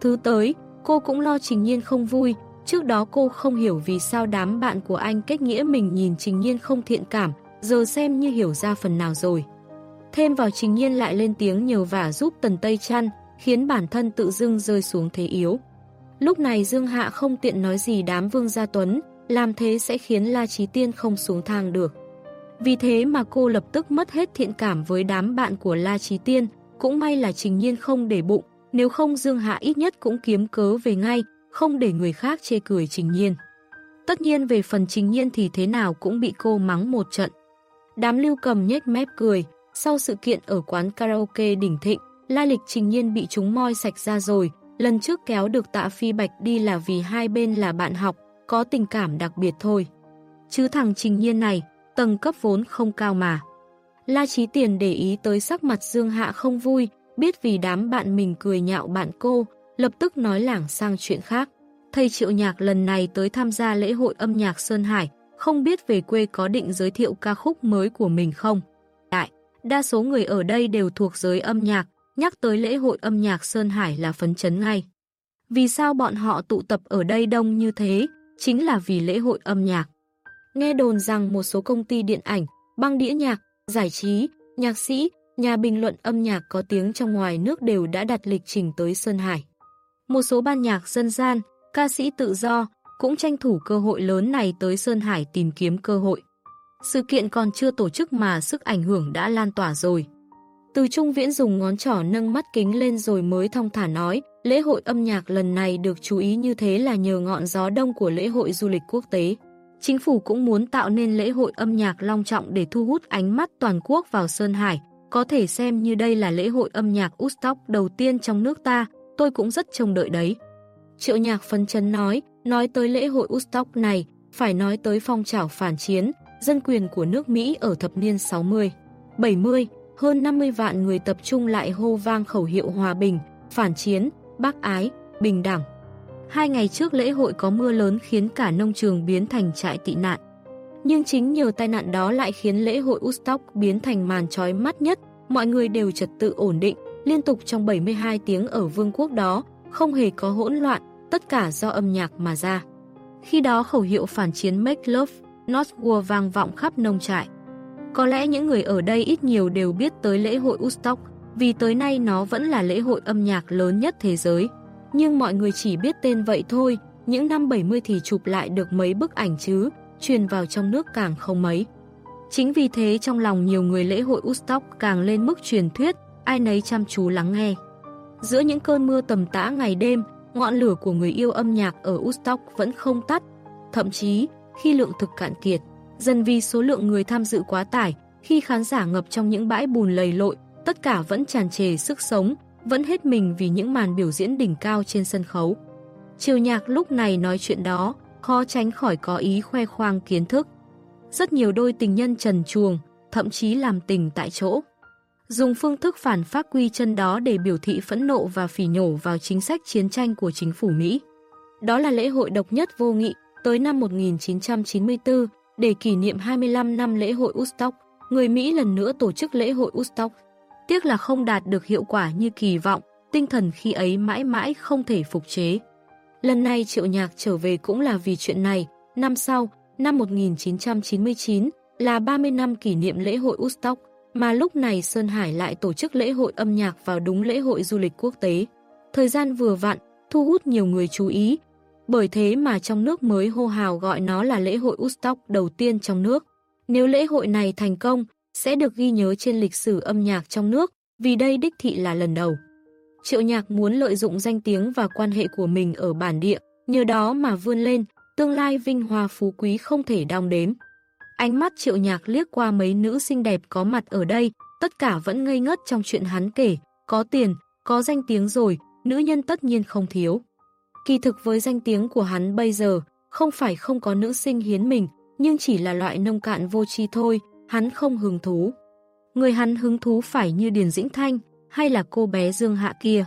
Thứ tới, cô cũng lo Trình Nhiên không vui, Trước đó cô không hiểu vì sao đám bạn của anh kết nghĩa mình nhìn Trình Nhiên không thiện cảm, giờ xem như hiểu ra phần nào rồi. Thêm vào Trình Nhiên lại lên tiếng nhờ vả giúp Tần Tây chăn, khiến bản thân tự dưng rơi xuống thế yếu. Lúc này Dương Hạ không tiện nói gì đám Vương Gia Tuấn, làm thế sẽ khiến La Trí Tiên không xuống thang được. Vì thế mà cô lập tức mất hết thiện cảm với đám bạn của La Trí Tiên, cũng may là Trình Nhiên không để bụng, nếu không Dương Hạ ít nhất cũng kiếm cớ về ngay, không để người khác chê cười Trình Nhiên. Tất nhiên về phần Trình Nhiên thì thế nào cũng bị cô mắng một trận. Đám lưu cầm nhếch mép cười, sau sự kiện ở quán karaoke đỉnh thịnh, lai lịch Trình Nhiên bị chúng moi sạch ra rồi, lần trước kéo được tạ phi bạch đi là vì hai bên là bạn học, có tình cảm đặc biệt thôi. Chứ thằng Trình Nhiên này, tầng cấp vốn không cao mà. La Chí Tiền để ý tới sắc mặt Dương Hạ không vui, biết vì đám bạn mình cười nhạo bạn cô, lập tức nói lảng sang chuyện khác. Thầy Triệu Nhạc lần này tới tham gia lễ hội âm nhạc Sơn Hải, không biết về quê có định giới thiệu ca khúc mới của mình không? Đại, đa số người ở đây đều thuộc giới âm nhạc, nhắc tới lễ hội âm nhạc Sơn Hải là phấn chấn ngay. Vì sao bọn họ tụ tập ở đây đông như thế? Chính là vì lễ hội âm nhạc. Nghe đồn rằng một số công ty điện ảnh, băng đĩa nhạc, giải trí, nhạc sĩ, nhà bình luận âm nhạc có tiếng trong ngoài nước đều đã đặt lịch trình tới Sơn Hải. Một số ban nhạc dân gian, ca sĩ tự do cũng tranh thủ cơ hội lớn này tới Sơn Hải tìm kiếm cơ hội. Sự kiện còn chưa tổ chức mà sức ảnh hưởng đã lan tỏa rồi. Từ Trung Viễn dùng ngón trỏ nâng mắt kính lên rồi mới thong thả nói, lễ hội âm nhạc lần này được chú ý như thế là nhờ ngọn gió đông của lễ hội du lịch quốc tế. Chính phủ cũng muốn tạo nên lễ hội âm nhạc long trọng để thu hút ánh mắt toàn quốc vào Sơn Hải, có thể xem như đây là lễ hội âm nhạc Woodstock đầu tiên trong nước ta, tôi cũng rất trông đợi đấy. Triệu nhạc phân chân nói, nói tới lễ hội Woodstock này, phải nói tới phong trào phản chiến, dân quyền của nước Mỹ ở thập niên 60, 70, hơn 50 vạn người tập trung lại hô vang khẩu hiệu hòa bình, phản chiến, bác ái, bình đẳng. Hai ngày trước lễ hội có mưa lớn khiến cả nông trường biến thành trại tị nạn. Nhưng chính nhờ tai nạn đó lại khiến lễ hội Woodstock biến thành màn trói mắt nhất, mọi người đều trật tự ổn định, liên tục trong 72 tiếng ở vương quốc đó, không hề có hỗn loạn, tất cả do âm nhạc mà ra. Khi đó khẩu hiệu phản chiến Make Love, Not War vang vọng khắp nông trại. Có lẽ những người ở đây ít nhiều đều biết tới lễ hội Woodstock, vì tới nay nó vẫn là lễ hội âm nhạc lớn nhất thế giới. Nhưng mọi người chỉ biết tên vậy thôi, những năm 70 thì chụp lại được mấy bức ảnh chứ, truyền vào trong nước càng không mấy. Chính vì thế trong lòng nhiều người lễ hội Woodstock càng lên mức truyền thuyết, ai nấy chăm chú lắng nghe. Giữa những cơn mưa tầm tã ngày đêm, ngọn lửa của người yêu âm nhạc ở Woodstock vẫn không tắt. Thậm chí, khi lượng thực cạn kiệt, dần vì số lượng người tham dự quá tải, khi khán giả ngập trong những bãi bùn lầy lội, tất cả vẫn tràn trề sức sống, vẫn hết mình vì những màn biểu diễn đỉnh cao trên sân khấu. Triều nhạc lúc này nói chuyện đó, khó tránh khỏi có ý khoe khoang kiến thức. Rất nhiều đôi tình nhân trần chuồng, thậm chí làm tình tại chỗ. Dùng phương thức phản phát quy chân đó để biểu thị phẫn nộ và phỉ nhổ vào chính sách chiến tranh của chính phủ Mỹ. Đó là lễ hội độc nhất vô nghị, tới năm 1994, để kỷ niệm 25 năm lễ hội Woodstock, người Mỹ lần nữa tổ chức lễ hội Woodstock. Tiếc là không đạt được hiệu quả như kỳ vọng, tinh thần khi ấy mãi mãi không thể phục chế. Lần này Triệu Nhạc trở về cũng là vì chuyện này, năm sau, năm 1999, là 30 năm kỷ niệm lễ hội Woodstock, mà lúc này Sơn Hải lại tổ chức lễ hội âm nhạc vào đúng lễ hội du lịch quốc tế. Thời gian vừa vặn, thu hút nhiều người chú ý, bởi thế mà trong nước mới hô hào gọi nó là lễ hội Woodstock đầu tiên trong nước. Nếu lễ hội này thành công, sẽ được ghi nhớ trên lịch sử âm nhạc trong nước, vì đây đích thị là lần đầu. Triệu Nhạc muốn lợi dụng danh tiếng và quan hệ của mình ở bản địa, nhờ đó mà vươn lên, tương lai vinh hoa phú quý không thể đong đếm. Ánh mắt Triệu Nhạc liếc qua mấy nữ xinh đẹp có mặt ở đây, tất cả vẫn ngây ngất trong chuyện hắn kể, có tiền, có danh tiếng rồi, nữ nhân tất nhiên không thiếu. Kỳ thực với danh tiếng của hắn bây giờ, không phải không có nữ sinh hiến mình, nhưng chỉ là loại nông cạn vô tri thôi, hắn không hứng thú. Người hắn hứng thú phải như Điền Dĩnh Thanh, hay là cô bé Dương Hạ kia.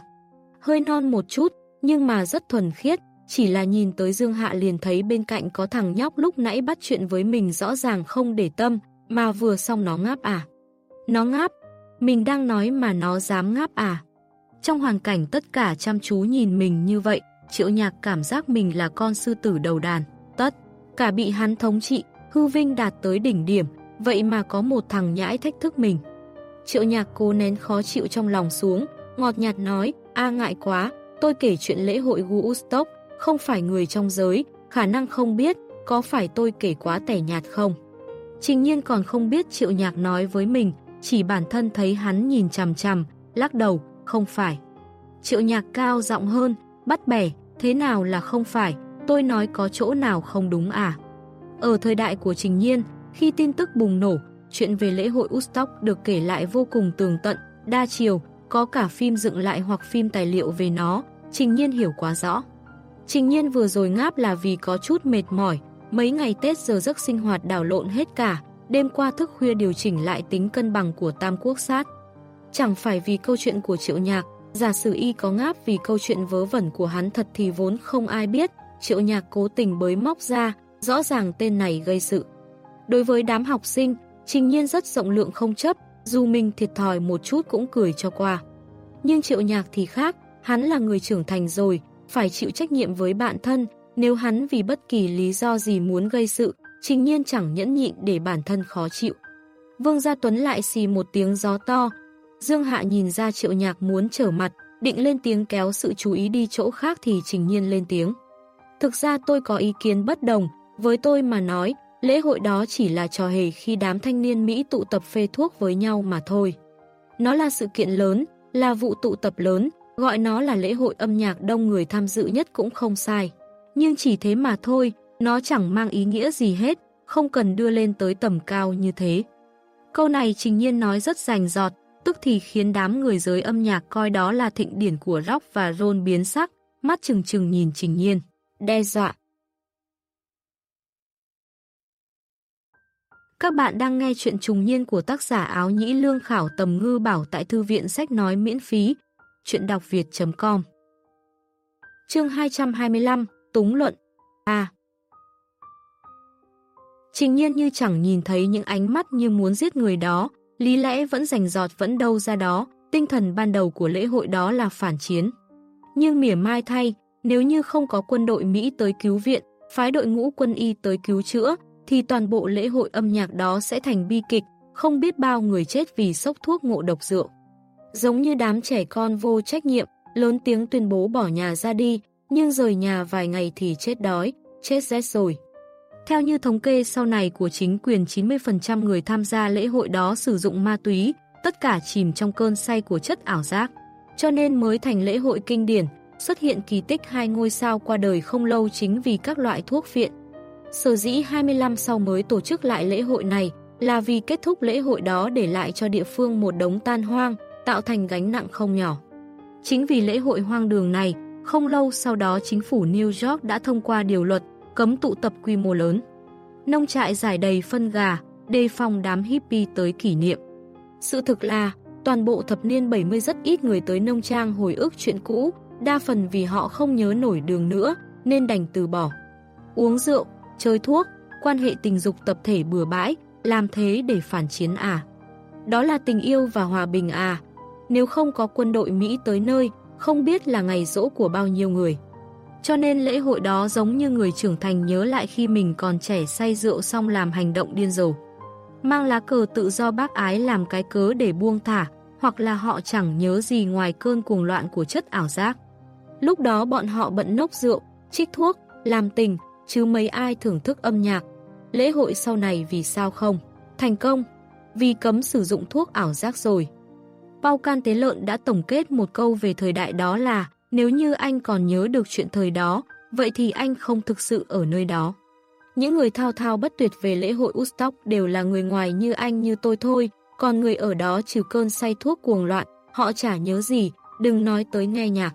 Hơi non một chút, nhưng mà rất thuần khiết, chỉ là nhìn tới Dương Hạ liền thấy bên cạnh có thằng nhóc lúc nãy bắt chuyện với mình rõ ràng không để tâm, mà vừa xong nó ngáp à. Nó ngáp, mình đang nói mà nó dám ngáp à. Trong hoàn cảnh tất cả chăm chú nhìn mình như vậy, Triệu Nhạc cảm giác mình là con sư tử đầu đàn, tất. Cả bị hắn thống trị, hư vinh đạt tới đỉnh điểm, vậy mà có một thằng nhãi thách thức mình. Triệu Nhạc cố nén khó chịu trong lòng xuống, ngọt nhạt nói, a ngại quá, tôi kể chuyện lễ hội Woodstock, không phải người trong giới, khả năng không biết, có phải tôi kể quá tẻ nhạt không? Trình nhiên còn không biết triệu nhạc nói với mình, chỉ bản thân thấy hắn nhìn chằm chằm, lắc đầu, không phải. Triệu nhạc cao giọng hơn, bắt bẻ, thế nào là không phải, tôi nói có chỗ nào không đúng à? Ở thời đại của Trình Nhiên, khi tin tức bùng nổ, chuyện về lễ hội Woodstock được kể lại vô cùng tường tận, đa chiều, có cả phim dựng lại hoặc phim tài liệu về nó, Trình Nhiên hiểu quá rõ. Trình Nhiên vừa rồi ngáp là vì có chút mệt mỏi, mấy ngày Tết giờ giấc sinh hoạt đảo lộn hết cả, đêm qua thức khuya điều chỉnh lại tính cân bằng của Tam Quốc sát. Chẳng phải vì câu chuyện của Triệu Nhạc, giả sử y có ngáp vì câu chuyện vớ vẩn của hắn thật thì vốn không ai biết, Triệu Nhạc cố tình bới móc ra, rõ ràng tên này gây sự. Đối với đám học sinh, Trình Nhiên rất rộng lượng không chấp, dù mình thiệt thòi một chút cũng cười cho qua. Nhưng Triệu Nhạc thì khác, hắn là người trưởng thành rồi, phải chịu trách nhiệm với bạn thân, nếu hắn vì bất kỳ lý do gì muốn gây sự, trình nhiên chẳng nhẫn nhịn để bản thân khó chịu. Vương Gia Tuấn lại xì một tiếng gió to. Dương Hạ nhìn ra triệu nhạc muốn trở mặt, định lên tiếng kéo sự chú ý đi chỗ khác thì trình nhiên lên tiếng. Thực ra tôi có ý kiến bất đồng, với tôi mà nói, lễ hội đó chỉ là trò hề khi đám thanh niên Mỹ tụ tập phê thuốc với nhau mà thôi. Nó là sự kiện lớn, là vụ tụ tập lớn, gọi nó là lễ hội âm nhạc đông người tham dự nhất cũng không sai. Nhưng chỉ thế mà thôi, nó chẳng mang ý nghĩa gì hết, không cần đưa lên tới tầm cao như thế. Câu này Trình Nhiên nói rất rành giọt, tức thì khiến đám người giới âm nhạc coi đó là thịnh điển của rock và roll biến sắc, mắt chừng chừng nhìn Trình Nhiên, đe dọa. Các bạn đang nghe chuyện trùng niên của tác giả áo nhĩ lương khảo tầm ngư bảo tại thư viện sách nói miễn phí, chuyện đọc việt.com Chương 225 Túng luận A Trình nhiên như chẳng nhìn thấy những ánh mắt như muốn giết người đó, lý lẽ vẫn rành giọt vẫn đâu ra đó, tinh thần ban đầu của lễ hội đó là phản chiến. Nhưng mỉa mai thay, nếu như không có quân đội Mỹ tới cứu viện, phái đội ngũ quân y tới cứu chữa, thì toàn bộ lễ hội âm nhạc đó sẽ thành bi kịch, không biết bao người chết vì sốc thuốc ngộ độc rượu. Giống như đám trẻ con vô trách nhiệm, lớn tiếng tuyên bố bỏ nhà ra đi, nhưng rời nhà vài ngày thì chết đói, chết rét rồi. Theo như thống kê sau này của chính quyền 90% người tham gia lễ hội đó sử dụng ma túy, tất cả chìm trong cơn say của chất ảo giác. Cho nên mới thành lễ hội kinh điển, xuất hiện kỳ tích hai ngôi sao qua đời không lâu chính vì các loại thuốc viện. Sở dĩ 25 sau mới tổ chức lại lễ hội này là vì kết thúc lễ hội đó để lại cho địa phương một đống tan hoang, tạo thành gánh nặng không nhỏ. Chính vì lễ hội hoang đường này, không lâu sau đó chính phủ New York đã thông qua điều luật cấm tụ tập quy mô lớn. Nông trại giải đầy phân gà, đề phòng đám hippie tới kỷ niệm. Sự thực là, toàn bộ thập niên 70 rất ít người tới nông trang hồi ức chuyện cũ, đa phần vì họ không nhớ nổi đường nữa, nên đành từ bỏ. Uống rượu, chơi thuốc, quan hệ tình dục tập thể bừa bãi, làm thế để phản chiến à. Đó là tình yêu và hòa bình à. Nếu không có quân đội Mỹ tới nơi, không biết là ngày rỗ của bao nhiêu người. Cho nên lễ hội đó giống như người trưởng thành nhớ lại khi mình còn trẻ say rượu xong làm hành động điên rồ. Mang lá cờ tự do bác ái làm cái cớ để buông thả, hoặc là họ chẳng nhớ gì ngoài cơn cuồng loạn của chất ảo giác. Lúc đó bọn họ bận nốc rượu, trích thuốc, làm tình, chứ mấy ai thưởng thức âm nhạc. Lễ hội sau này vì sao không? Thành công, vì cấm sử dụng thuốc ảo giác rồi. Bao Can Tế Lợn đã tổng kết một câu về thời đại đó là nếu như anh còn nhớ được chuyện thời đó, vậy thì anh không thực sự ở nơi đó. Những người thao thao bất tuyệt về lễ hội Woodstock đều là người ngoài như anh như tôi thôi, còn người ở đó trừ cơn say thuốc cuồng loạn, họ chả nhớ gì, đừng nói tới nghe nhạc.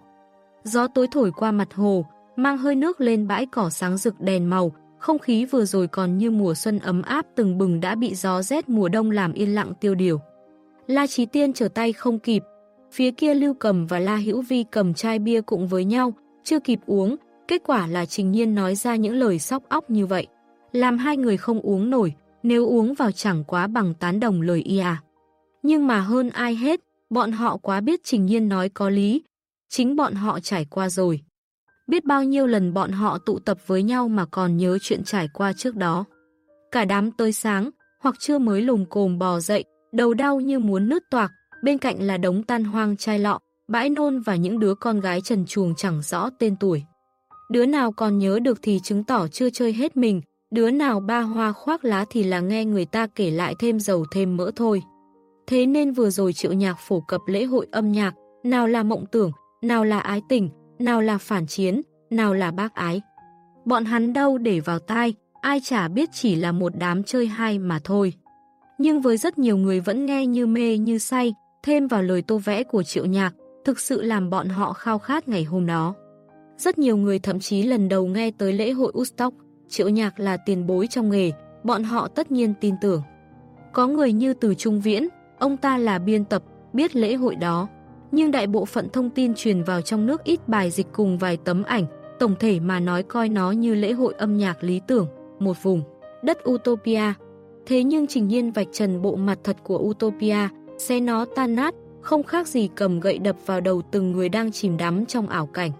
Gió tối thổi qua mặt hồ, mang hơi nước lên bãi cỏ sáng rực đèn màu, không khí vừa rồi còn như mùa xuân ấm áp từng bừng đã bị gió rét mùa đông làm yên lặng tiêu điều. La Chí Tiên trở tay không kịp, phía kia Lưu Cầm và La Hữu Vi cầm chai bia cùng với nhau, chưa kịp uống, kết quả là Trình Nhiên nói ra những lời sóc óc như vậy. Làm hai người không uống nổi, nếu uống vào chẳng quá bằng tán đồng lời y à. Nhưng mà hơn ai hết, bọn họ quá biết Trình Nhiên nói có lý, chính bọn họ trải qua rồi. biết bao nhiêu lần bọn họ tụ tập với nhau mà còn nhớ chuyện trải qua trước đó. Cả đám tới sáng, hoặc chưa mới lùm cồm bò dậy, đầu đau như muốn nứt toạc, bên cạnh là đống tan hoang chai lọ, bãi nôn và những đứa con gái trần chuồng chẳng rõ tên tuổi. Đứa nào còn nhớ được thì chứng tỏ chưa chơi hết mình, đứa nào ba hoa khoác lá thì là nghe người ta kể lại thêm dầu thêm mỡ thôi. Thế nên vừa rồi triệu nhạc phổ cập lễ hội âm nhạc, nào là mộng tưởng, nào là ái tình, nào là phản chiến, nào là bác ái. Bọn hắn đâu để vào tai, ai chả biết chỉ là một đám chơi hay mà thôi. Nhưng với rất nhiều người vẫn nghe như mê như say, thêm vào lời tô vẽ của triệu nhạc, thực sự làm bọn họ khao khát ngày hôm đó. Rất nhiều người thậm chí lần đầu nghe tới lễ hội Woodstock, triệu nhạc là tiền bối trong nghề, bọn họ tất nhiên tin tưởng. Có người như từ Trung Viễn, ông ta là biên tập, biết lễ hội đó. Nhưng đại bộ phận thông tin truyền vào trong nước ít bài dịch cùng vài tấm ảnh, tổng thể mà nói coi nó như lễ hội âm nhạc lý tưởng, một vùng, đất Utopia. Thế nhưng Trình Nhiên vạch trần bộ mặt thật của Utopia, xe nó tan nát, không khác gì cầm gậy đập vào đầu từng người đang chìm đắm trong ảo cảnh.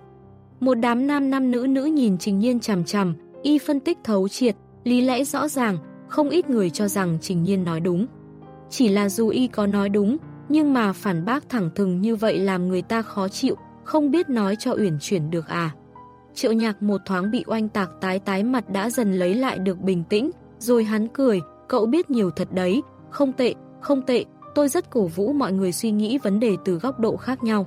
Một đám nam nam nữ nữ nhìn Trình Nhiên chằm chằm, y phân tích thấu triệt, lý lẽ rõ ràng, không ít người cho rằng Trình Nhiên nói đúng. Chỉ là dù y có nói đúng, nhưng mà phản bác thẳng thừng như vậy làm người ta khó chịu, không biết nói cho uyển chuyển được à. Triệu nhạc một thoáng bị oanh tạc tái tái mặt đã dần lấy lại được bình tĩnh, rồi hắn cười, cậu biết nhiều thật đấy, không tệ, không tệ, tôi rất cổ vũ mọi người suy nghĩ vấn đề từ góc độ khác nhau.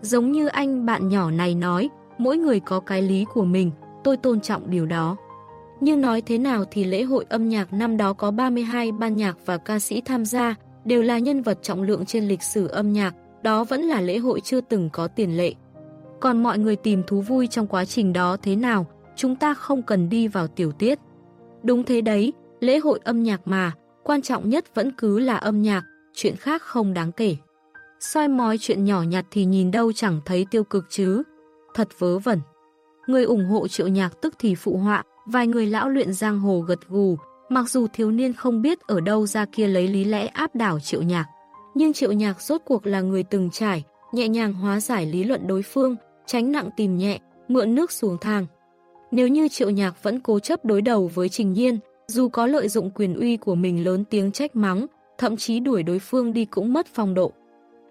Giống như anh bạn nhỏ này nói, mỗi người có cái lý của mình, tôi tôn trọng điều đó. Nhưng nói thế nào thì lễ hội âm nhạc năm đó có 32 ban nhạc và ca sĩ tham gia, đều là nhân vật trọng lượng trên lịch sử âm nhạc, đó vẫn là lễ hội chưa từng có tiền lệ. Còn mọi người tìm thú vui trong quá trình đó thế nào, chúng ta không cần đi vào tiểu tiết. Đúng thế đấy, lễ hội âm nhạc mà, quan trọng nhất vẫn cứ là âm nhạc, chuyện khác không đáng kể. soi mói chuyện nhỏ nhặt thì nhìn đâu chẳng thấy tiêu cực chứ. Thật vớ vẩn. Người ủng hộ triệu nhạc tức thì phụ họa, vài người lão luyện giang hồ gật gù, mặc dù thiếu niên không biết ở đâu ra kia lấy lý lẽ áp đảo triệu nhạc. Nhưng triệu nhạc rốt cuộc là người từng trải, nhẹ nhàng hóa giải lý luận đối phương, tránh nặng tìm nhẹ, mượn nước xuống thang. Nếu như triệu nhạc vẫn cố chấp đối đầu với Trình Nhiên, dù có lợi dụng quyền uy của mình lớn tiếng trách mắng, thậm chí đuổi đối phương đi cũng mất phong độ.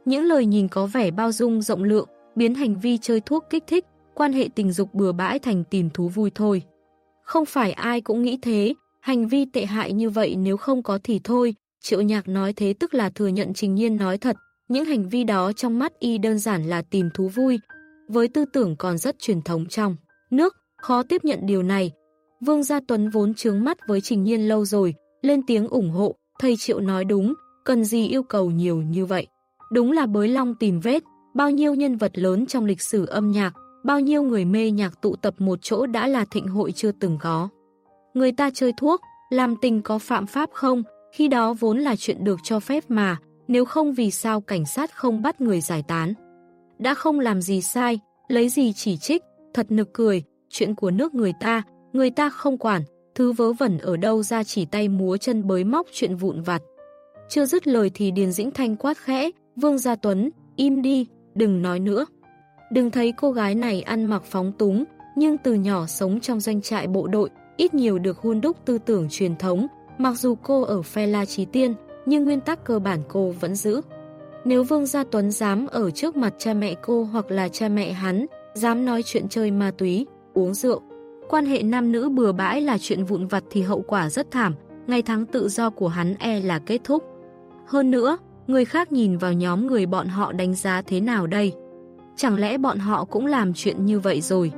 Những lời nhìn có vẻ bao dung rộng lượng, biến hành vi chơi thuốc kích thích, quan hệ tình dục bừa bãi thành tìm thú vui thôi. Không phải ai cũng nghĩ thế, hành vi tệ hại như vậy nếu không có thì thôi, triệu nhạc nói thế tức là thừa nhận trình nhiên nói thật, những hành vi đó trong mắt y đơn giản là tìm thú vui, với tư tưởng còn rất truyền thống trong nước, khó tiếp nhận điều này. Vương Gia Tuấn vốn chướng mắt với Trình Nhiên lâu rồi, lên tiếng ủng hộ, thầy Triệu nói đúng, cần gì yêu cầu nhiều như vậy. Đúng là bới long tìm vết, bao nhiêu nhân vật lớn trong lịch sử âm nhạc, bao nhiêu người mê nhạc tụ tập một chỗ đã là thịnh hội chưa từng có. Người ta chơi thuốc, làm tình có phạm pháp không, khi đó vốn là chuyện được cho phép mà, nếu không vì sao cảnh sát không bắt người giải tán. Đã không làm gì sai, lấy gì chỉ trích, thật nực cười, chuyện của nước người ta, người ta không quản, thứ vớ vẩn ở đâu ra chỉ tay múa chân bới móc chuyện vụn vặt. Chưa dứt lời thì Điền Dĩnh Thanh quát khẽ, Vương Gia Tuấn, im đi, đừng nói nữa. Đừng thấy cô gái này ăn mặc phóng túng, nhưng từ nhỏ sống trong doanh trại bộ đội, ít nhiều được hun đúc tư tưởng truyền thống, mặc dù cô ở phe La Trí Tiên, nhưng nguyên tắc cơ bản cô vẫn giữ. Nếu Vương Gia Tuấn dám ở trước mặt cha mẹ cô hoặc là cha mẹ hắn, dám nói chuyện chơi ma túy, uống rượu, quan hệ nam nữ bừa bãi là chuyện vụn vặt thì hậu quả rất thảm, ngày tháng tự do của hắn e là kết thúc. Hơn nữa, người khác nhìn vào nhóm người bọn họ đánh giá thế nào đây? Chẳng lẽ bọn họ cũng làm chuyện như vậy rồi?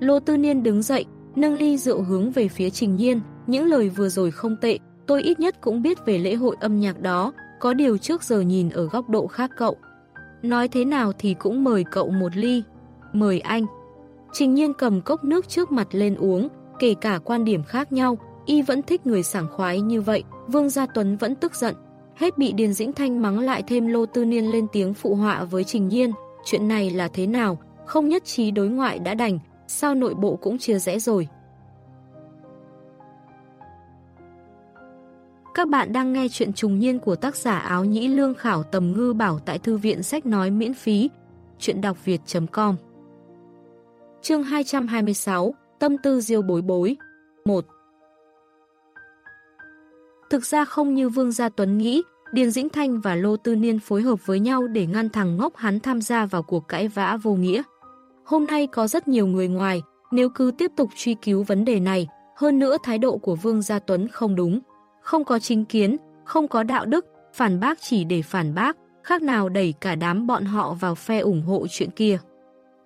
Lô Tư Niên đứng dậy, nâng ly rượu hướng về phía Trình Nhiên, những lời vừa rồi không tệ, tôi ít nhất cũng biết về lễ hội âm nhạc đó, có điều trước giờ nhìn ở góc độ khác cậu. Nói thế nào thì cũng mời cậu một ly. Mời anh. Trình Nhiên cầm cốc nước trước mặt lên uống, kể cả quan điểm khác nhau, y vẫn thích người sảng khoái như vậy, Vương Gia Tuấn vẫn tức giận. Hết bị Điền Dĩnh Thanh mắng lại thêm Lô Tư Niên lên tiếng phụ họa với Trình Nhiên, chuyện này là thế nào, không nhất trí đối ngoại đã đành, sao nội bộ cũng chia rẽ rồi. Các bạn đang nghe chuyện trùng niên của tác giả áo nhĩ lương khảo tầm ngư bảo tại thư viện sách nói miễn phí, chuyện đọc việt.com Chương 226, Tâm tư diêu bối bối 1 Thực ra không như Vương Gia Tuấn nghĩ, Điền Dĩnh Thanh và Lô Tư Niên phối hợp với nhau để ngăn thằng ngốc hắn tham gia vào cuộc cãi vã vô nghĩa. Hôm nay có rất nhiều người ngoài, nếu cứ tiếp tục truy cứu vấn đề này, hơn nữa thái độ của Vương Gia Tuấn không đúng. Không có chính kiến, không có đạo đức, phản bác chỉ để phản bác, khác nào đẩy cả đám bọn họ vào phe ủng hộ chuyện kia.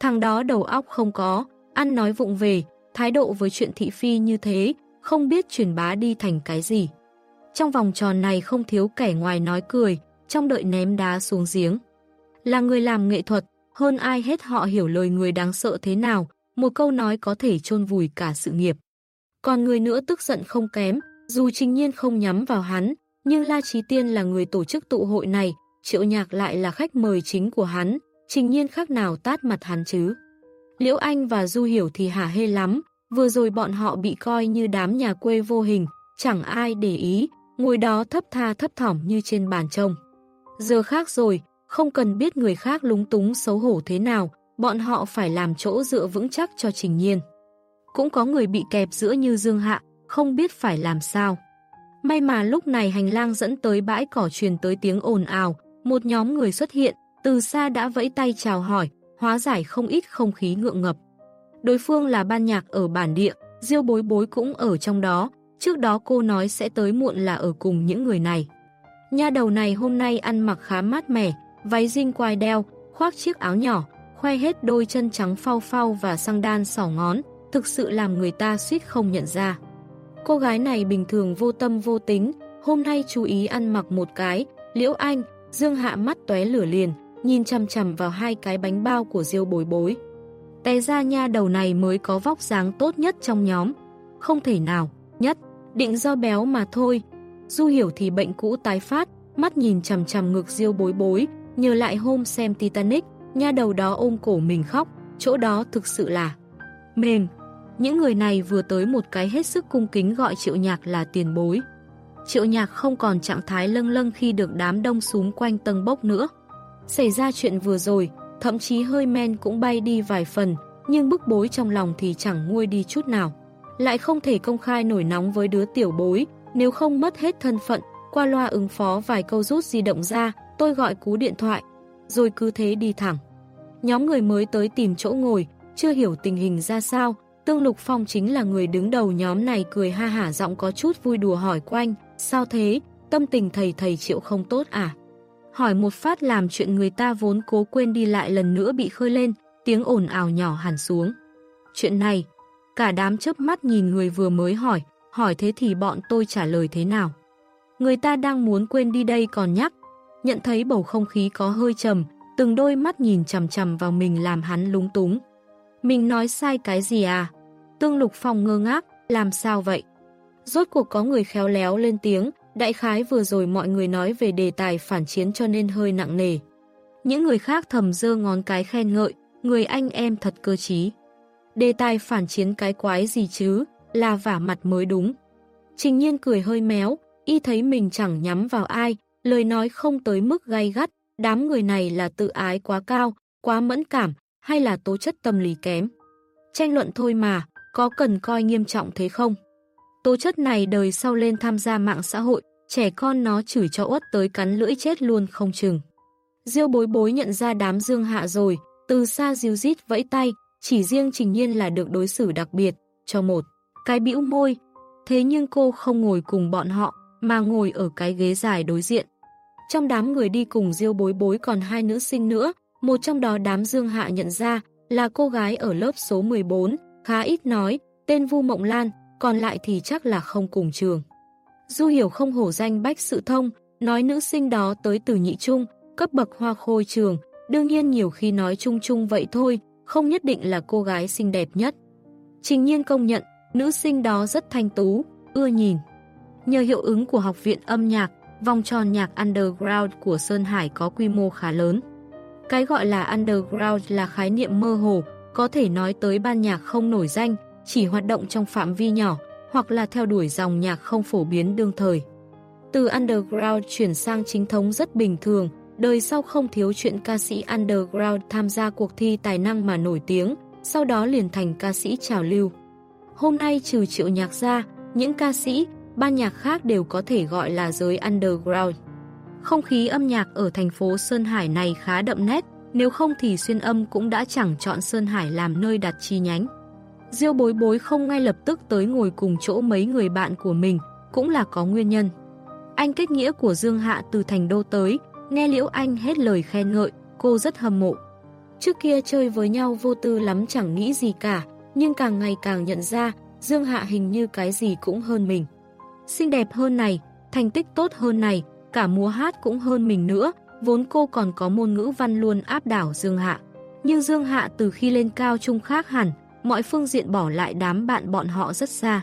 Thằng đó đầu óc không có, ăn nói vụng về, thái độ với chuyện thị phi như thế, không biết truyền bá đi thành cái gì. Trong vòng tròn này không thiếu kẻ ngoài nói cười, trong đợi ném đá xuống giếng. Là người làm nghệ thuật, hơn ai hết họ hiểu lời người đáng sợ thế nào, một câu nói có thể chôn vùi cả sự nghiệp. Còn người nữa tức giận không kém, dù trình nhiên không nhắm vào hắn, nhưng La Trí Tiên là người tổ chức tụ hội này, triệu nhạc lại là khách mời chính của hắn, trình nhiên khác nào tát mặt hắn chứ. Liễu Anh và Du Hiểu thì hả hê lắm, vừa rồi bọn họ bị coi như đám nhà quê vô hình, chẳng ai để ý, ngồi đó thấp tha thấp thỏm như trên bàn trông. Giờ khác rồi, không cần biết người khác lúng túng xấu hổ thế nào, bọn họ phải làm chỗ dựa vững chắc cho Trình Nhiên. Cũng có người bị kẹp giữa như Dương Hạ, không biết phải làm sao. May mà lúc này hành lang dẫn tới bãi cỏ truyền tới tiếng ồn ào, một nhóm người xuất hiện, từ xa đã vẫy tay chào hỏi, hóa giải không ít không khí ngượng ngập. Đối phương là ban nhạc ở bản địa, Diêu bối bối cũng ở trong đó, trước đó cô nói sẽ tới muộn là ở cùng những người này. Nha đầu này hôm nay ăn mặc khá mát mẻ, váy dinh quai đeo, khoác chiếc áo nhỏ, khoe hết đôi chân trắng phao phao và xăng đan sỏ ngón, thực sự làm người ta suýt không nhận ra. Cô gái này bình thường vô tâm vô tính, hôm nay chú ý ăn mặc một cái, liễu anh, dương hạ mắt tóe lửa liền, nhìn chằm chằm vào hai cái bánh bao của diêu bối bối. Té ra nha đầu này mới có vóc dáng tốt nhất trong nhóm. Không thể nào, nhất, định do béo mà thôi. Du hiểu thì bệnh cũ tái phát, mắt nhìn chằm chằm ngực diêu bối bối, nhớ lại hôm xem Titanic, nha đầu đó ôm cổ mình khóc, chỗ đó thực sự là mềm. Những người này vừa tới một cái hết sức cung kính gọi triệu nhạc là tiền bối. Triệu nhạc không còn trạng thái lâng lâng khi được đám đông xuống quanh tầng bốc nữa. Xảy ra chuyện vừa rồi, thậm chí hơi men cũng bay đi vài phần, nhưng bức bối trong lòng thì chẳng nguôi đi chút nào. Lại không thể công khai nổi nóng với đứa tiểu bối, nếu không mất hết thân phận, qua loa ứng phó vài câu rút di động ra, tôi gọi cú điện thoại, rồi cứ thế đi thẳng. Nhóm người mới tới tìm chỗ ngồi, chưa hiểu tình hình ra sao, Tương Lục Phong chính là người đứng đầu nhóm này cười ha hả giọng có chút vui đùa hỏi quanh, sao thế, tâm tình thầy thầy chịu không tốt à? Hỏi một phát làm chuyện người ta vốn cố quên đi lại lần nữa bị khơi lên, tiếng ồn ào nhỏ hẳn xuống. Chuyện này, cả đám chớp mắt nhìn người vừa mới hỏi, hỏi thế thì bọn tôi trả lời thế nào? Người ta đang muốn quên đi đây còn nhắc, nhận thấy bầu không khí có hơi trầm, từng đôi mắt nhìn chầm chầm vào mình làm hắn lúng túng. Mình nói sai cái gì à? Tương Lục Phong ngơ ngác, làm sao vậy? Rốt cuộc có người khéo léo lên tiếng, đại khái vừa rồi mọi người nói về đề tài phản chiến cho nên hơi nặng nề. Những người khác thầm dơ ngón cái khen ngợi, người anh em thật cơ trí. Đề tài phản chiến cái quái gì chứ, là vả mặt mới đúng. Trình nhiên cười hơi méo, y thấy mình chẳng nhắm vào ai, lời nói không tới mức gay gắt, đám người này là tự ái quá cao, quá mẫn cảm, hay là tố chất tâm lý kém. Tranh luận thôi mà, có cần coi nghiêm trọng thế không? Tố chất này đời sau lên tham gia mạng xã hội, trẻ con nó chửi cho uất tới cắn lưỡi chết luôn không chừng. Diêu bối bối nhận ra đám dương hạ rồi, từ xa diêu rít vẫy tay, chỉ riêng Trình Nhiên là được đối xử đặc biệt, cho một cái bĩu môi. Thế nhưng cô không ngồi cùng bọn họ, mà ngồi ở cái ghế dài đối diện. Trong đám người đi cùng diêu bối bối còn hai nữ sinh nữa, một trong đó đám dương hạ nhận ra là cô gái ở lớp số 14, khá ít nói, tên Vu Mộng Lan, còn lại thì chắc là không cùng trường. Du hiểu không hổ danh bách sự thông, nói nữ sinh đó tới từ nhị trung, cấp bậc hoa khôi trường, đương nhiên nhiều khi nói chung chung vậy thôi, không nhất định là cô gái xinh đẹp nhất. Trình nhiên công nhận, nữ sinh đó rất thanh tú, ưa nhìn. Nhờ hiệu ứng của học viện âm nhạc, vòng tròn nhạc underground của Sơn Hải có quy mô khá lớn. Cái gọi là underground là khái niệm mơ hồ, có thể nói tới ban nhạc không nổi danh, chỉ hoạt động trong phạm vi nhỏ, hoặc là theo đuổi dòng nhạc không phổ biến đương thời. Từ underground chuyển sang chính thống rất bình thường, đời sau không thiếu chuyện ca sĩ underground tham gia cuộc thi tài năng mà nổi tiếng, sau đó liền thành ca sĩ trào lưu. Hôm nay trừ triệu nhạc ra, những ca sĩ, ban nhạc khác đều có thể gọi là giới underground. Không khí âm nhạc ở thành phố Sơn Hải này khá đậm nét, nếu không thì xuyên âm cũng đã chẳng chọn Sơn Hải làm nơi đặt chi nhánh. Diêu bối bối không ngay lập tức tới ngồi cùng chỗ mấy người bạn của mình, cũng là có nguyên nhân. Anh kết nghĩa của Dương Hạ từ thành đô tới, nghe Liễu Anh hết lời khen ngợi, cô rất hâm mộ. Trước kia chơi với nhau vô tư lắm chẳng nghĩ gì cả, nhưng càng ngày càng nhận ra, Dương Hạ hình như cái gì cũng hơn mình. Xinh đẹp hơn này, thành tích tốt hơn này, cả múa hát cũng hơn mình nữa, vốn cô còn có môn ngữ văn luôn áp đảo Dương Hạ. Nhưng Dương Hạ từ khi lên cao trung khác hẳn, mọi phương diện bỏ lại đám bạn bọn họ rất xa.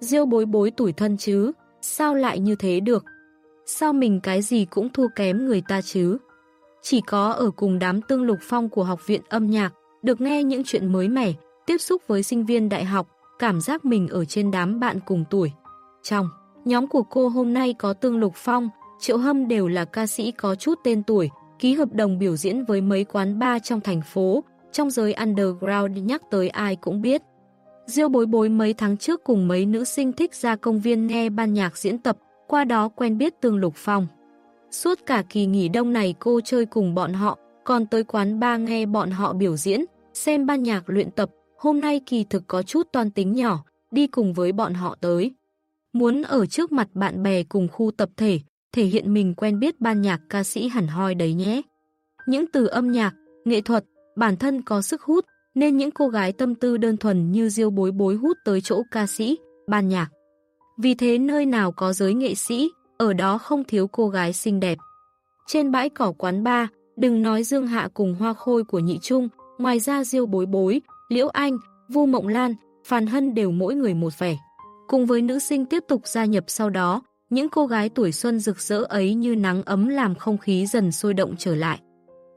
Diêu bối bối tủi thân chứ, sao lại như thế được? Sao mình cái gì cũng thua kém người ta chứ? Chỉ có ở cùng đám tương lục phong của học viện âm nhạc, được nghe những chuyện mới mẻ, tiếp xúc với sinh viên đại học, cảm giác mình ở trên đám bạn cùng tuổi. Trong nhóm của cô hôm nay có Tương Lục Phong, Triệu Hâm đều là ca sĩ có chút tên tuổi, ký hợp đồng biểu diễn với mấy quán bar trong thành phố, trong giới underground nhắc tới ai cũng biết. Diêu bối bối mấy tháng trước cùng mấy nữ sinh thích ra công viên nghe ban nhạc diễn tập, qua đó quen biết Tương Lục Phong. Suốt cả kỳ nghỉ đông này cô chơi cùng bọn họ, còn tới quán ba nghe bọn họ biểu diễn, xem ban nhạc luyện tập, hôm nay kỳ thực có chút toan tính nhỏ, đi cùng với bọn họ tới. Muốn ở trước mặt bạn bè cùng khu tập thể, thể hiện mình quen biết ban nhạc ca sĩ hẳn hoi đấy nhé. Những từ âm nhạc, nghệ thuật, bản thân có sức hút, nên những cô gái tâm tư đơn thuần như diêu bối bối hút tới chỗ ca sĩ, ban nhạc. Vì thế nơi nào có giới nghệ sĩ, ở đó không thiếu cô gái xinh đẹp. Trên bãi cỏ quán ba, đừng nói Dương Hạ cùng hoa khôi của nhị trung, ngoài ra diêu bối bối, Liễu Anh, Vu Mộng Lan, Phan Hân đều mỗi người một vẻ. Cùng với nữ sinh tiếp tục gia nhập sau đó, những cô gái tuổi xuân rực rỡ ấy như nắng ấm làm không khí dần sôi động trở lại.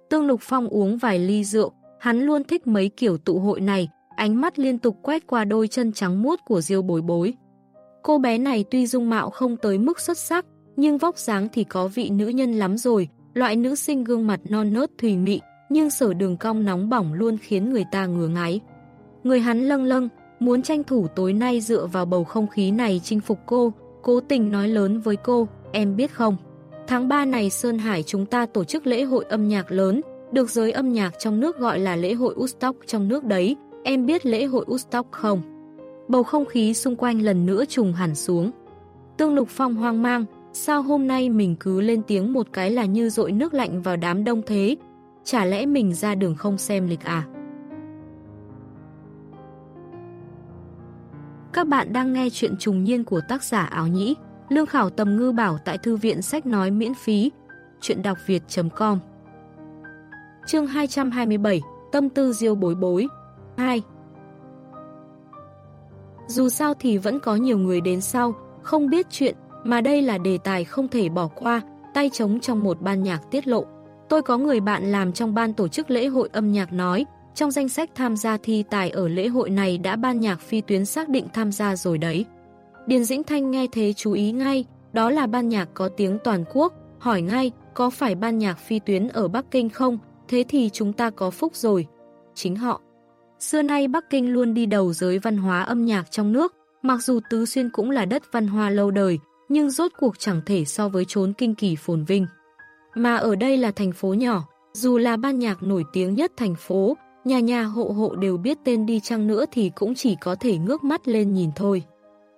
Tương Lục Phong uống vài ly rượu, hắn luôn thích mấy kiểu tụ hội này, ánh mắt liên tục quét qua đôi chân trắng muốt của Diêu Bối Bối. Cô bé này tuy dung mạo không tới mức xuất sắc, nhưng vóc dáng thì có vị nữ nhân lắm rồi, loại nữ sinh gương mặt non nớt thùy mị, nhưng sở đường cong nóng bỏng luôn khiến người ta ngứa ngáy. Người hắn lâng lâng, muốn tranh thủ tối nay dựa vào bầu không khí này chinh phục cô, cố tình nói lớn với cô, em biết không? Tháng 3 này Sơn Hải chúng ta tổ chức lễ hội âm nhạc lớn, được giới âm nhạc trong nước gọi là lễ hội Woodstock trong nước đấy, em biết lễ hội Woodstock không? Bầu không khí xung quanh lần nữa trùng hẳn xuống. Tương Lục Phong hoang mang, sao hôm nay mình cứ lên tiếng một cái là như dội nước lạnh vào đám đông thế? Chả lẽ mình ra đường không xem lịch à? Các bạn đang nghe chuyện trùng niên của tác giả áo nhĩ, lương khảo tầm ngư bảo tại thư viện sách nói miễn phí, chuyện đọc việt.com Chương 227 Tâm tư diêu bối bối 2 Dù sao thì vẫn có nhiều người đến sau, không biết chuyện, mà đây là đề tài không thể bỏ qua, tay trống trong một ban nhạc tiết lộ. Tôi có người bạn làm trong ban tổ chức lễ hội âm nhạc nói, trong danh sách tham gia thi tài ở lễ hội này đã ban nhạc phi tuyến xác định tham gia rồi đấy. Điền Dĩnh Thanh nghe thế chú ý ngay, đó là ban nhạc có tiếng toàn quốc, hỏi ngay, có phải ban nhạc phi tuyến ở Bắc Kinh không? Thế thì chúng ta có phúc rồi. Chính họ. Xưa nay Bắc Kinh luôn đi đầu giới văn hóa âm nhạc trong nước, mặc dù Tứ Xuyên cũng là đất văn hóa lâu đời, nhưng rốt cuộc chẳng thể so với chốn kinh kỳ phồn vinh. Mà ở đây là thành phố nhỏ, dù là ban nhạc nổi tiếng nhất thành phố, nhà nhà hộ hộ đều biết tên đi chăng nữa thì cũng chỉ có thể ngước mắt lên nhìn thôi.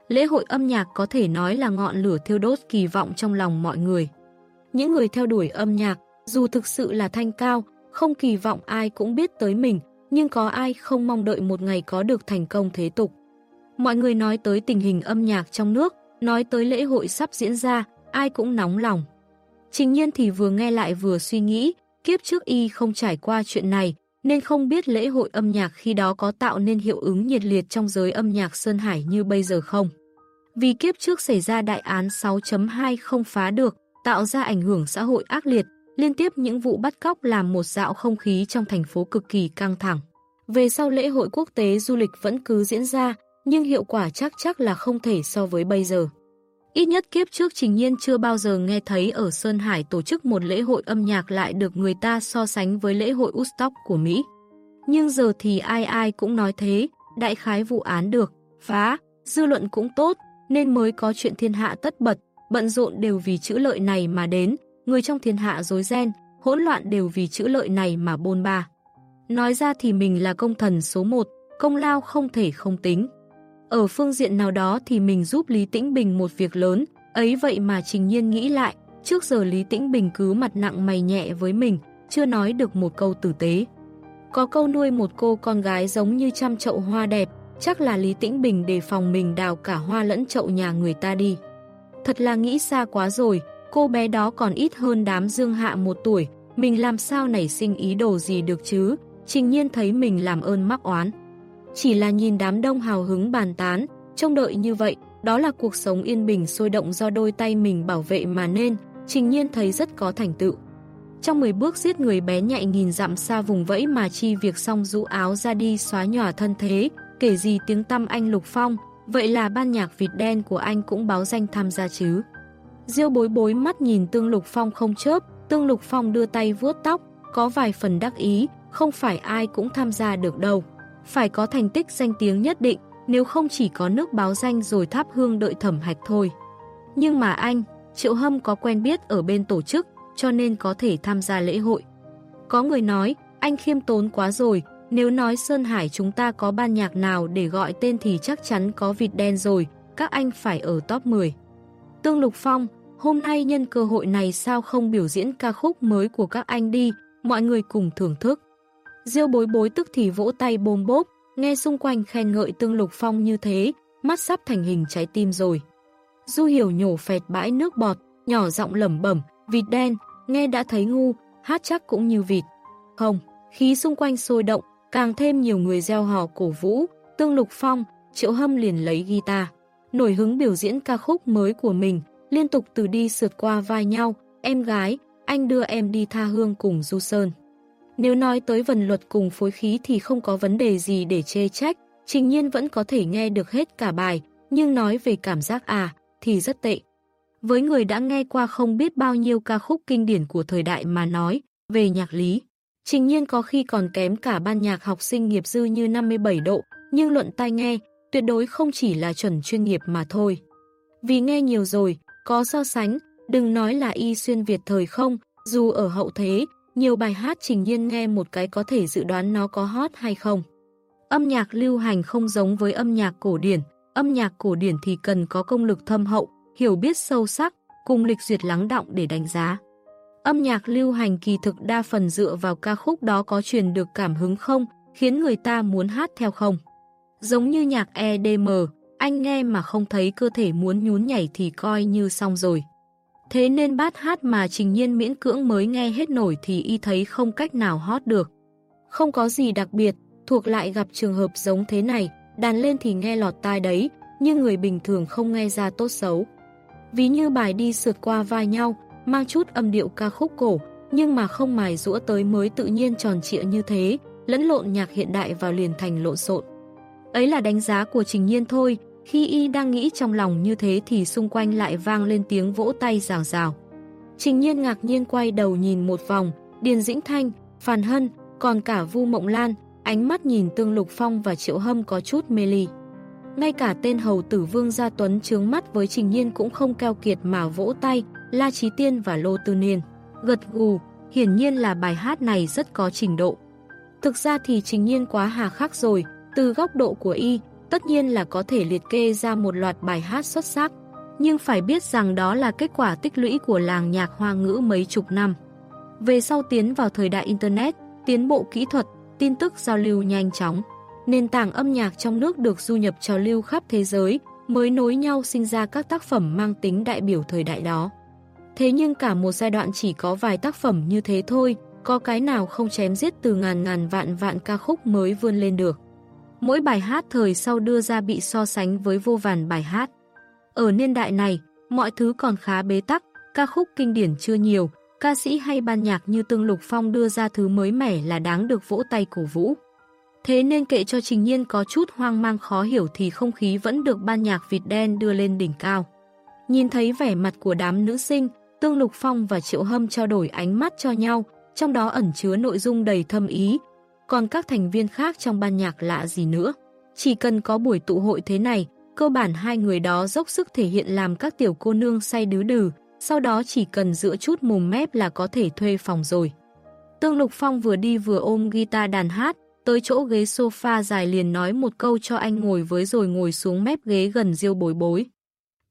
Lễ hội âm nhạc có thể nói là ngọn lửa thiêu đốt kỳ vọng trong lòng mọi người. Những người theo đuổi âm nhạc, dù thực sự là thanh cao, không kỳ vọng ai cũng biết tới mình, nhưng có ai không mong đợi một ngày có được thành công thế tục. Mọi người nói tới tình hình âm nhạc trong nước, nói tới lễ hội sắp diễn ra, ai cũng nóng lòng. Trình nhiên thì vừa nghe lại vừa suy nghĩ, kiếp trước y không trải qua chuyện này, nên không biết lễ hội âm nhạc khi đó có tạo nên hiệu ứng nhiệt liệt trong giới âm nhạc Sơn Hải như bây giờ không. Vì kiếp trước xảy ra đại án 6.2 không phá được, tạo ra ảnh hưởng xã hội ác liệt, liên tiếp những vụ bắt cóc làm một dạo không khí trong thành phố cực kỳ căng thẳng. Về sau lễ hội quốc tế du lịch vẫn cứ diễn ra, nhưng hiệu quả chắc chắc là không thể so với bây giờ. Ít nhất kiếp trước Trình Nhiên chưa bao giờ nghe thấy ở Sơn Hải tổ chức một lễ hội âm nhạc lại được người ta so sánh với lễ hội Woodstock của Mỹ. Nhưng giờ thì ai ai cũng nói thế, đại khái vụ án được, phá, dư luận cũng tốt, nên mới có chuyện thiên hạ tất bật, bận rộn đều vì chữ lợi này mà đến, người trong thiên hạ rối ren, hỗn loạn đều vì chữ lợi này mà bôn ba. Nói ra thì mình là công thần số một, công lao không thể không tính. Ở phương diện nào đó thì mình giúp Lý Tĩnh Bình một việc lớn, ấy vậy mà Trình Nhiên nghĩ lại, trước giờ Lý Tĩnh Bình cứ mặt nặng mày nhẹ với mình, chưa nói được một câu tử tế. Có câu nuôi một cô con gái giống như trăm chậu hoa đẹp, chắc là Lý Tĩnh Bình đề phòng mình đào cả hoa lẫn chậu nhà người ta đi. Thật là nghĩ xa quá rồi, cô bé đó còn ít hơn đám dương hạ một tuổi, mình làm sao nảy sinh ý đồ gì được chứ, trình nhiên thấy mình làm ơn mắc oán. Chỉ là nhìn đám đông hào hứng bàn tán, trông đợi như vậy, đó là cuộc sống yên bình sôi động do đôi tay mình bảo vệ mà nên, trình nhiên thấy rất có thành tựu. Trong 10 bước giết người bé nhạy nghìn dặm xa vùng vẫy mà chi việc xong rũ áo ra đi xóa nhòa thân thế, kể gì tiếng tâm anh Lục Phong, vậy là ban nhạc vịt đen của anh cũng báo danh tham gia chứ. Diêu bối bối mắt nhìn Tương Lục Phong không chớp, Tương Lục Phong đưa tay vuốt tóc, có vài phần đắc ý, không phải ai cũng tham gia được đâu. Phải có thành tích danh tiếng nhất định, nếu không chỉ có nước báo danh rồi tháp hương đợi thẩm hạch thôi. Nhưng mà anh, Triệu Hâm có quen biết ở bên tổ chức, cho nên có thể tham gia lễ hội. Có người nói, anh khiêm tốn quá rồi, nếu nói Sơn Hải chúng ta có ban nhạc nào để gọi tên thì chắc chắn có vịt đen rồi, các anh phải ở top 10. Tương Lục Phong, hôm nay nhân cơ hội này sao không biểu diễn ca khúc mới của các anh đi, mọi người cùng thưởng thức. Diêu bối bối tức thì vỗ tay bồm bốp, nghe xung quanh khen ngợi Tương Lục Phong như thế, mắt sắp thành hình trái tim rồi. Du hiểu nhổ phẹt bãi nước bọt, nhỏ giọng lẩm bẩm, vịt đen, nghe đã thấy ngu, hát chắc cũng như vịt. Không, khí xung quanh sôi động, càng thêm nhiều người gieo hò cổ vũ, Tương Lục Phong, Triệu Hâm liền lấy guitar, nổi hứng biểu diễn ca khúc mới của mình, liên tục từ đi sượt qua vai nhau, em gái, anh đưa em đi tha hương cùng Du Sơn. Nếu nói tới vần luật cùng phối khí thì không có vấn đề gì để chê trách, trình nhiên vẫn có thể nghe được hết cả bài, nhưng nói về cảm giác à, thì rất tệ. Với người đã nghe qua không biết bao nhiêu ca khúc kinh điển của thời đại mà nói, về nhạc lý, trình nhiên có khi còn kém cả ban nhạc học sinh nghiệp dư như 57 độ, nhưng luận tai nghe, tuyệt đối không chỉ là chuẩn chuyên nghiệp mà thôi. Vì nghe nhiều rồi, có so sánh, đừng nói là y xuyên Việt thời không, dù ở hậu thế, nhiều bài hát trình nhiên nghe một cái có thể dự đoán nó có hot hay không. Âm nhạc lưu hành không giống với âm nhạc cổ điển, âm nhạc cổ điển thì cần có công lực thâm hậu, hiểu biết sâu sắc, cùng lịch duyệt lắng động để đánh giá. Âm nhạc lưu hành kỳ thực đa phần dựa vào ca khúc đó có truyền được cảm hứng không, khiến người ta muốn hát theo không. Giống như nhạc EDM, anh nghe mà không thấy cơ thể muốn nhún nhảy thì coi như xong rồi. Thế nên bát hát mà trình nhiên miễn cưỡng mới nghe hết nổi thì y thấy không cách nào hót được. Không có gì đặc biệt, thuộc lại gặp trường hợp giống thế này, đàn lên thì nghe lọt tai đấy, nhưng người bình thường không nghe ra tốt xấu. Ví như bài đi sượt qua vai nhau, mang chút âm điệu ca khúc cổ, nhưng mà không mài rũa tới mới tự nhiên tròn trịa như thế, lẫn lộn nhạc hiện đại vào liền thành lộn xộn. Ấy là đánh giá của Trình Nhiên thôi, khi y đang nghĩ trong lòng như thế thì xung quanh lại vang lên tiếng vỗ tay rào rào. Trình Nhiên ngạc nhiên quay đầu nhìn một vòng, Điền Dĩnh Thanh, Phan Hân, còn cả Vu Mộng Lan, ánh mắt nhìn Tương Lục Phong và Triệu Hâm có chút mê ly. Ngay cả tên hầu tử Vương Gia Tuấn chướng mắt với Trình Nhiên cũng không keo kiệt mà vỗ tay, La Trí Tiên và Lô Tư Niên. Gật gù, hiển nhiên là bài hát này rất có trình độ. Thực ra thì Trình Nhiên quá hà khắc rồi, từ góc độ của y, tất nhiên là có thể liệt kê ra một loạt bài hát xuất sắc. Nhưng phải biết rằng đó là kết quả tích lũy của làng nhạc hoa ngữ mấy chục năm. Về sau tiến vào thời đại Internet, tiến bộ kỹ thuật, tin tức giao lưu nhanh chóng. Nền tảng âm nhạc trong nước được du nhập trào lưu khắp thế giới, mới nối nhau sinh ra các tác phẩm mang tính đại biểu thời đại đó. Thế nhưng cả một giai đoạn chỉ có vài tác phẩm như thế thôi, có cái nào không chém giết từ ngàn ngàn vạn vạn ca khúc mới vươn lên được. Mỗi bài hát thời sau đưa ra bị so sánh với vô vàn bài hát. Ở niên đại này, mọi thứ còn khá bế tắc, ca khúc kinh điển chưa nhiều, ca sĩ hay ban nhạc như Tương Lục Phong đưa ra thứ mới mẻ là đáng được vỗ tay cổ vũ. Thế nên kệ cho Trình Nhiên có chút hoang mang khó hiểu thì không khí vẫn được ban nhạc vịt đen đưa lên đỉnh cao. Nhìn thấy vẻ mặt của đám nữ sinh, Tương Lục Phong và Triệu Hâm trao đổi ánh mắt cho nhau, trong đó ẩn chứa nội dung đầy thâm ý còn các thành viên khác trong ban nhạc lạ gì nữa. Chỉ cần có buổi tụ hội thế này, cơ bản hai người đó dốc sức thể hiện làm các tiểu cô nương say đứ đừ, sau đó chỉ cần giữa chút mồm mép là có thể thuê phòng rồi. Tương Lục Phong vừa đi vừa ôm guitar đàn hát, tới chỗ ghế sofa dài liền nói một câu cho anh ngồi với rồi ngồi xuống mép ghế gần Diêu Bối Bối.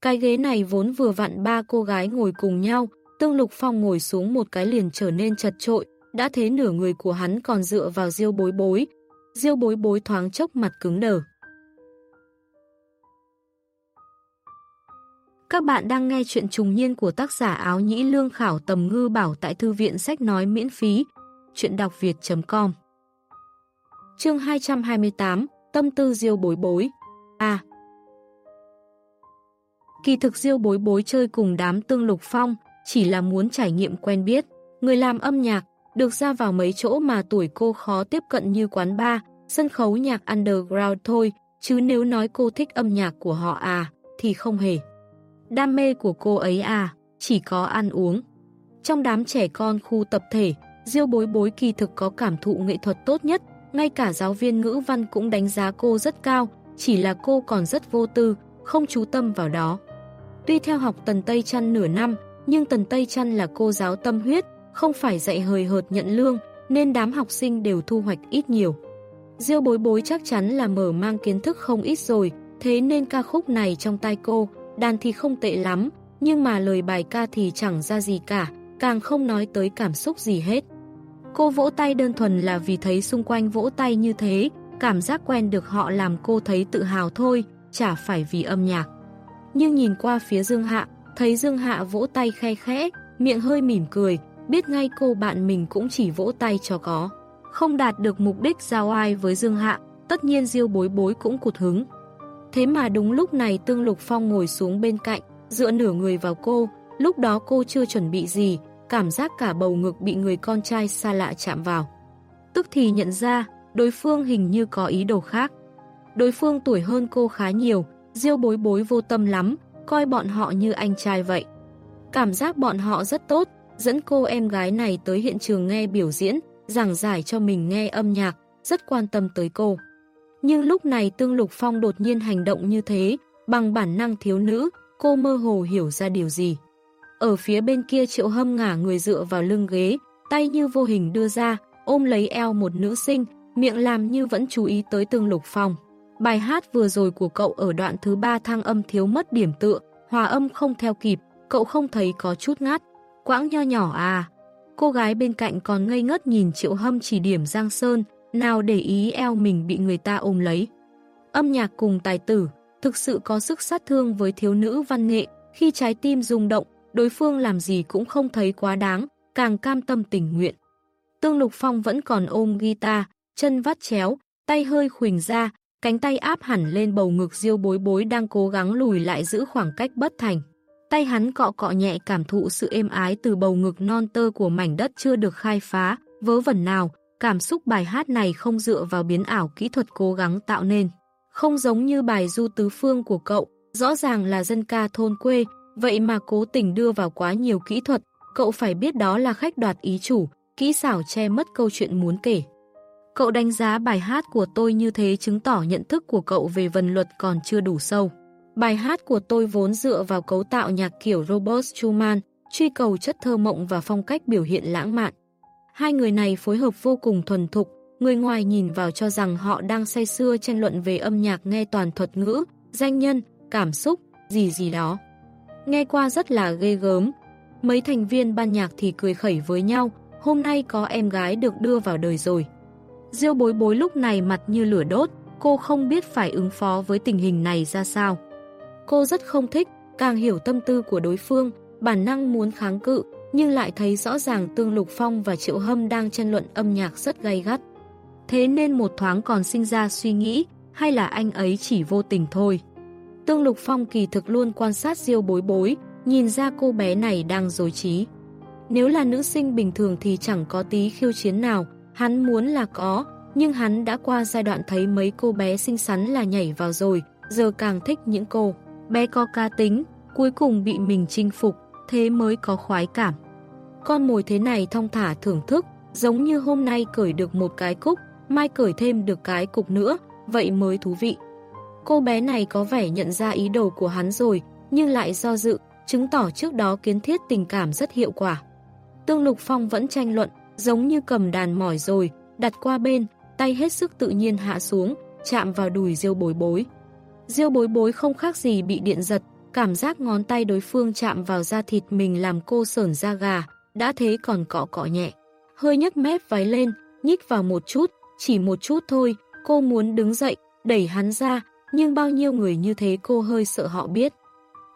Cái ghế này vốn vừa vặn ba cô gái ngồi cùng nhau, Tương Lục Phong ngồi xuống một cái liền trở nên chật trội, đã thế nửa người của hắn còn dựa vào Diêu Bối Bối. Diêu Bối Bối thoáng chốc mặt cứng đờ. Các bạn đang nghe chuyện trùng niên của tác giả áo nhĩ lương khảo tầm ngư bảo tại thư viện sách nói miễn phí. Chuyện đọc việt.com Chương 228 Tâm tư diêu bối bối A Kỳ thực diêu bối bối chơi cùng đám tương lục phong chỉ là muốn trải nghiệm quen biết. Người làm âm nhạc được ra vào mấy chỗ mà tuổi cô khó tiếp cận như quán bar, sân khấu nhạc underground thôi, chứ nếu nói cô thích âm nhạc của họ à, thì không hề. Đam mê của cô ấy à, chỉ có ăn uống. Trong đám trẻ con khu tập thể, Diêu bối bối kỳ thực có cảm thụ nghệ thuật tốt nhất, ngay cả giáo viên ngữ văn cũng đánh giá cô rất cao, chỉ là cô còn rất vô tư, không chú tâm vào đó. Tuy theo học Tần Tây Trăn nửa năm, nhưng Tần Tây Trăn là cô giáo tâm huyết, không phải dạy hời hợt nhận lương, nên đám học sinh đều thu hoạch ít nhiều. Diêu bối bối chắc chắn là mở mang kiến thức không ít rồi, thế nên ca khúc này trong tay cô, đàn thì không tệ lắm, nhưng mà lời bài ca thì chẳng ra gì cả, càng không nói tới cảm xúc gì hết. Cô vỗ tay đơn thuần là vì thấy xung quanh vỗ tay như thế, cảm giác quen được họ làm cô thấy tự hào thôi, chả phải vì âm nhạc. Nhưng nhìn qua phía Dương Hạ, thấy Dương Hạ vỗ tay khe khẽ, miệng hơi mỉm cười, biết ngay cô bạn mình cũng chỉ vỗ tay cho có. Không đạt được mục đích giao ai với Dương Hạ, tất nhiên Diêu bối bối cũng cụt hứng. Thế mà đúng lúc này Tương Lục Phong ngồi xuống bên cạnh, dựa nửa người vào cô, lúc đó cô chưa chuẩn bị gì, cảm giác cả bầu ngực bị người con trai xa lạ chạm vào. Tức thì nhận ra, đối phương hình như có ý đồ khác. Đối phương tuổi hơn cô khá nhiều, diêu bối bối vô tâm lắm, coi bọn họ như anh trai vậy. Cảm giác bọn họ rất tốt, dẫn cô em gái này tới hiện trường nghe biểu diễn, giảng giải cho mình nghe âm nhạc, rất quan tâm tới cô. Nhưng lúc này Tương Lục Phong đột nhiên hành động như thế, bằng bản năng thiếu nữ, cô mơ hồ hiểu ra điều gì. Ở phía bên kia triệu hâm ngả người dựa vào lưng ghế, tay như vô hình đưa ra, ôm lấy eo một nữ sinh, miệng làm như vẫn chú ý tới Tương Lục Phong. Bài hát vừa rồi của cậu ở đoạn thứ ba thang âm thiếu mất điểm tựa, hòa âm không theo kịp, cậu không thấy có chút ngát. Quãng nho nhỏ à. Cô gái bên cạnh còn ngây ngất nhìn Triệu Hâm chỉ điểm Giang Sơn, nào để ý eo mình bị người ta ôm lấy. Âm nhạc cùng tài tử, thực sự có sức sát thương với thiếu nữ văn nghệ, khi trái tim rung động, đối phương làm gì cũng không thấy quá đáng, càng cam tâm tình nguyện. Tương Lục Phong vẫn còn ôm guitar, chân vắt chéo, tay hơi khuỳnh ra, cánh tay áp hẳn lên bầu ngực diêu bối bối đang cố gắng lùi lại giữ khoảng cách bất thành. Tay hắn cọ cọ nhẹ cảm thụ sự êm ái từ bầu ngực non tơ của mảnh đất chưa được khai phá, vớ vẩn nào, cảm xúc bài hát này không dựa vào biến ảo kỹ thuật cố gắng tạo nên. Không giống như bài du tứ phương của cậu, rõ ràng là dân ca thôn quê, vậy mà cố tình đưa vào quá nhiều kỹ thuật, cậu phải biết đó là khách đoạt ý chủ, kỹ xảo che mất câu chuyện muốn kể. Cậu đánh giá bài hát của tôi như thế chứng tỏ nhận thức của cậu về vần luật còn chưa đủ sâu. Bài hát của tôi vốn dựa vào cấu tạo nhạc kiểu Robert Schumann, truy cầu chất thơ mộng và phong cách biểu hiện lãng mạn. Hai người này phối hợp vô cùng thuần thục, người ngoài nhìn vào cho rằng họ đang say xưa tranh luận về âm nhạc nghe toàn thuật ngữ, danh nhân, cảm xúc, gì gì đó. Nghe qua rất là ghê gớm. Mấy thành viên ban nhạc thì cười khẩy với nhau, hôm nay có em gái được đưa vào đời rồi. Diêu bối bối lúc này mặt như lửa đốt, cô không biết phải ứng phó với tình hình này ra sao. Cô rất không thích, càng hiểu tâm tư của đối phương, bản năng muốn kháng cự, nhưng lại thấy rõ ràng Tương Lục Phong và Triệu Hâm đang tranh luận âm nhạc rất gay gắt. Thế nên một thoáng còn sinh ra suy nghĩ, hay là anh ấy chỉ vô tình thôi. Tương Lục Phong kỳ thực luôn quan sát Diêu bối bối, nhìn ra cô bé này đang dối trí. Nếu là nữ sinh bình thường thì chẳng có tí khiêu chiến nào, hắn muốn là có, nhưng hắn đã qua giai đoạn thấy mấy cô bé xinh xắn là nhảy vào rồi, giờ càng thích những cô. Bé có ca tính, cuối cùng bị mình chinh phục, thế mới có khoái cảm. Con mồi thế này thong thả thưởng thức, giống như hôm nay cởi được một cái cúc, mai cởi thêm được cái cục nữa, vậy mới thú vị. Cô bé này có vẻ nhận ra ý đồ của hắn rồi, nhưng lại do dự, chứng tỏ trước đó kiến thiết tình cảm rất hiệu quả. Tương Lục Phong vẫn tranh luận, giống như cầm đàn mỏi rồi, đặt qua bên, tay hết sức tự nhiên hạ xuống, chạm vào đùi Diêu bối bối. Diêu bối bối không khác gì bị điện giật, cảm giác ngón tay đối phương chạm vào da thịt mình làm cô sởn da gà, đã thế còn cọ cọ nhẹ. Hơi nhấc mép váy lên, nhích vào một chút, chỉ một chút thôi, cô muốn đứng dậy, đẩy hắn ra, nhưng bao nhiêu người như thế cô hơi sợ họ biết.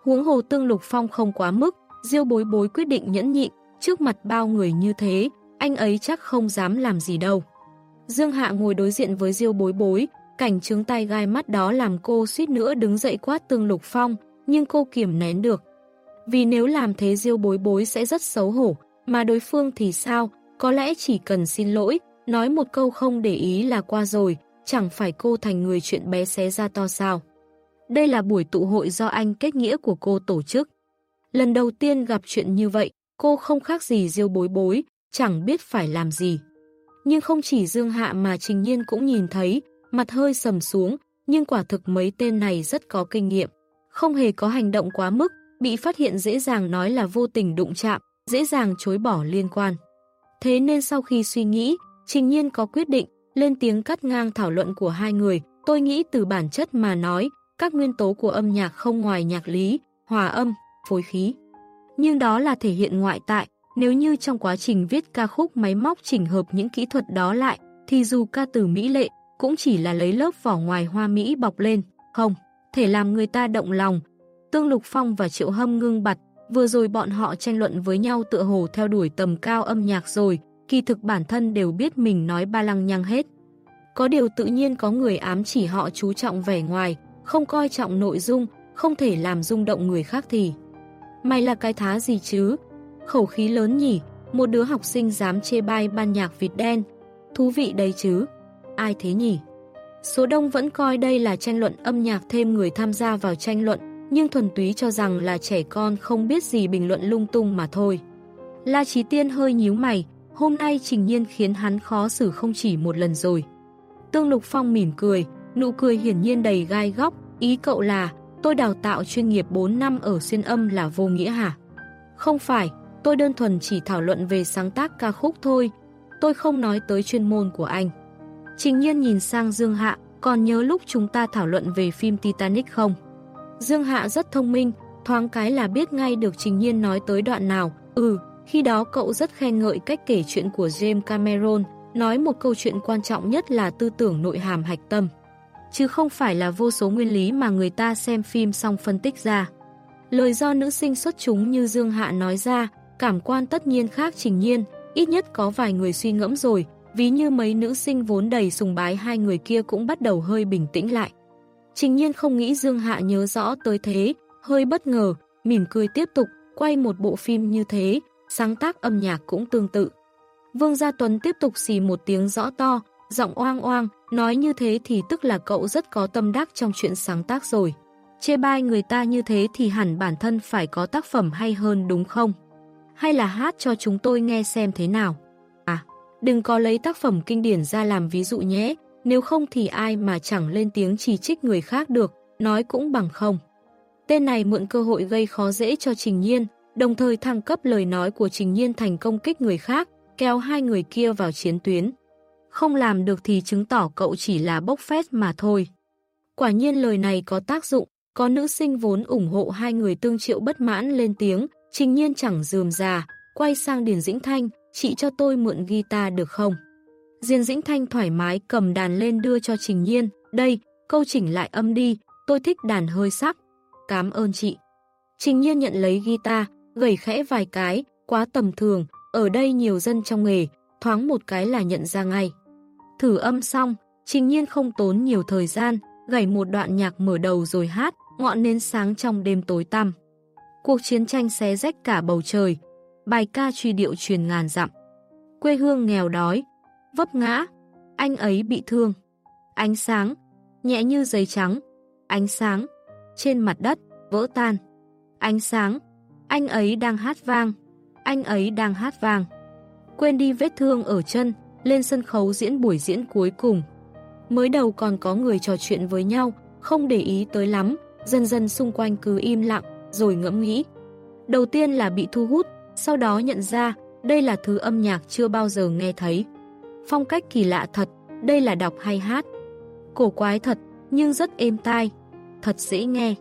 Huống hồ tương lục phong không quá mức, diêu bối bối quyết định nhẫn nhịn, trước mặt bao người như thế, anh ấy chắc không dám làm gì đâu. Dương Hạ ngồi đối diện với diêu bối bối, cảnh trứng tay gai mắt đó làm cô suýt nữa đứng dậy quát tương lục phong, nhưng cô kiềm nén được. Vì nếu làm thế diêu bối bối sẽ rất xấu hổ, mà đối phương thì sao, có lẽ chỉ cần xin lỗi, nói một câu không để ý là qua rồi, chẳng phải cô thành người chuyện bé xé ra to sao. Đây là buổi tụ hội do anh kết nghĩa của cô tổ chức. Lần đầu tiên gặp chuyện như vậy, cô không khác gì diêu bối bối, chẳng biết phải làm gì. Nhưng không chỉ Dương Hạ mà Trình Nhiên cũng nhìn thấy, mặt hơi sầm xuống, nhưng quả thực mấy tên này rất có kinh nghiệm. Không hề có hành động quá mức, bị phát hiện dễ dàng nói là vô tình đụng chạm, dễ dàng chối bỏ liên quan. Thế nên sau khi suy nghĩ, Trình Nhiên có quyết định, lên tiếng cắt ngang thảo luận của hai người, tôi nghĩ từ bản chất mà nói, các nguyên tố của âm nhạc không ngoài nhạc lý, hòa âm, phối khí. Nhưng đó là thể hiện ngoại tại, nếu như trong quá trình viết ca khúc máy móc chỉnh hợp những kỹ thuật đó lại, thì dù ca từ mỹ lệ, cũng chỉ là lấy lớp vỏ ngoài hoa mỹ bọc lên, không, thể làm người ta động lòng. Tương Lục Phong và Triệu Hâm ngưng bặt, vừa rồi bọn họ tranh luận với nhau tựa hồ theo đuổi tầm cao âm nhạc rồi, kỳ thực bản thân đều biết mình nói ba lăng nhăng hết. Có điều tự nhiên có người ám chỉ họ chú trọng vẻ ngoài, không coi trọng nội dung, không thể làm rung động người khác thì. Mày là cái thá gì chứ? Khẩu khí lớn nhỉ, một đứa học sinh dám chê bai ban nhạc vịt đen. Thú vị đấy chứ. Ai thế nhỉ? Số đông vẫn coi đây là tranh luận âm nhạc thêm người tham gia vào tranh luận, nhưng thuần túy cho rằng là trẻ con không biết gì bình luận lung tung mà thôi. La Chí Tiên hơi nhíu mày, hôm nay trình nhiên khiến hắn khó xử không chỉ một lần rồi. Tương Lục Phong mỉm cười, nụ cười hiển nhiên đầy gai góc, ý cậu là tôi đào tạo chuyên nghiệp 4 năm ở xuyên âm là vô nghĩa hả? Không phải, tôi đơn thuần chỉ thảo luận về sáng tác ca khúc thôi, tôi không nói tới chuyên môn của anh. Trình nhiên nhìn sang Dương Hạ, còn nhớ lúc chúng ta thảo luận về phim Titanic không? Dương Hạ rất thông minh, thoáng cái là biết ngay được Trình Nhiên nói tới đoạn nào. Ừ, khi đó cậu rất khen ngợi cách kể chuyện của James Cameron, nói một câu chuyện quan trọng nhất là tư tưởng nội hàm hạch tâm. Chứ không phải là vô số nguyên lý mà người ta xem phim xong phân tích ra. Lời do nữ sinh xuất chúng như Dương Hạ nói ra, cảm quan tất nhiên khác Trình Nhiên, ít nhất có vài người suy ngẫm rồi, ví như mấy nữ sinh vốn đầy sùng bái hai người kia cũng bắt đầu hơi bình tĩnh lại. Trình nhiên không nghĩ Dương Hạ nhớ rõ tới thế, hơi bất ngờ, mỉm cười tiếp tục, quay một bộ phim như thế, sáng tác âm nhạc cũng tương tự. Vương Gia Tuấn tiếp tục xì một tiếng rõ to, giọng oang oang, nói như thế thì tức là cậu rất có tâm đắc trong chuyện sáng tác rồi. Chê bai người ta như thế thì hẳn bản thân phải có tác phẩm hay hơn đúng không? Hay là hát cho chúng tôi nghe xem thế nào? Đừng có lấy tác phẩm kinh điển ra làm ví dụ nhé, nếu không thì ai mà chẳng lên tiếng chỉ trích người khác được, nói cũng bằng không. Tên này mượn cơ hội gây khó dễ cho Trình Nhiên, đồng thời thăng cấp lời nói của Trình Nhiên thành công kích người khác, kéo hai người kia vào chiến tuyến. Không làm được thì chứng tỏ cậu chỉ là bốc phét mà thôi. Quả nhiên lời này có tác dụng, có nữ sinh vốn ủng hộ hai người tương triệu bất mãn lên tiếng, Trình Nhiên chẳng dườm già, quay sang Điền Dĩnh Thanh, chị cho tôi mượn guitar được không? Diên Dĩnh Thanh thoải mái cầm đàn lên đưa cho Trình Nhiên, đây, câu chỉnh lại âm đi, tôi thích đàn hơi sắc. Cảm ơn chị. Trình Nhiên nhận lấy guitar, gầy khẽ vài cái, quá tầm thường, ở đây nhiều dân trong nghề, thoáng một cái là nhận ra ngay. Thử âm xong, Trình Nhiên không tốn nhiều thời gian, gảy một đoạn nhạc mở đầu rồi hát, ngọn nến sáng trong đêm tối tăm. Cuộc chiến tranh xé rách cả bầu trời, bài ca truy điệu truyền ngàn dặm. Quê hương nghèo đói, vấp ngã, anh ấy bị thương. Ánh sáng, nhẹ như giấy trắng, ánh sáng, trên mặt đất, vỡ tan. Ánh sáng, anh ấy đang hát vang, anh ấy đang hát vang. Quên đi vết thương ở chân, lên sân khấu diễn buổi diễn cuối cùng. Mới đầu còn có người trò chuyện với nhau, không để ý tới lắm, dần dần xung quanh cứ im lặng, rồi ngẫm nghĩ. Đầu tiên là bị thu hút, sau đó nhận ra đây là thứ âm nhạc chưa bao giờ nghe thấy. Phong cách kỳ lạ thật, đây là đọc hay hát. Cổ quái thật, nhưng rất êm tai, thật dễ nghe.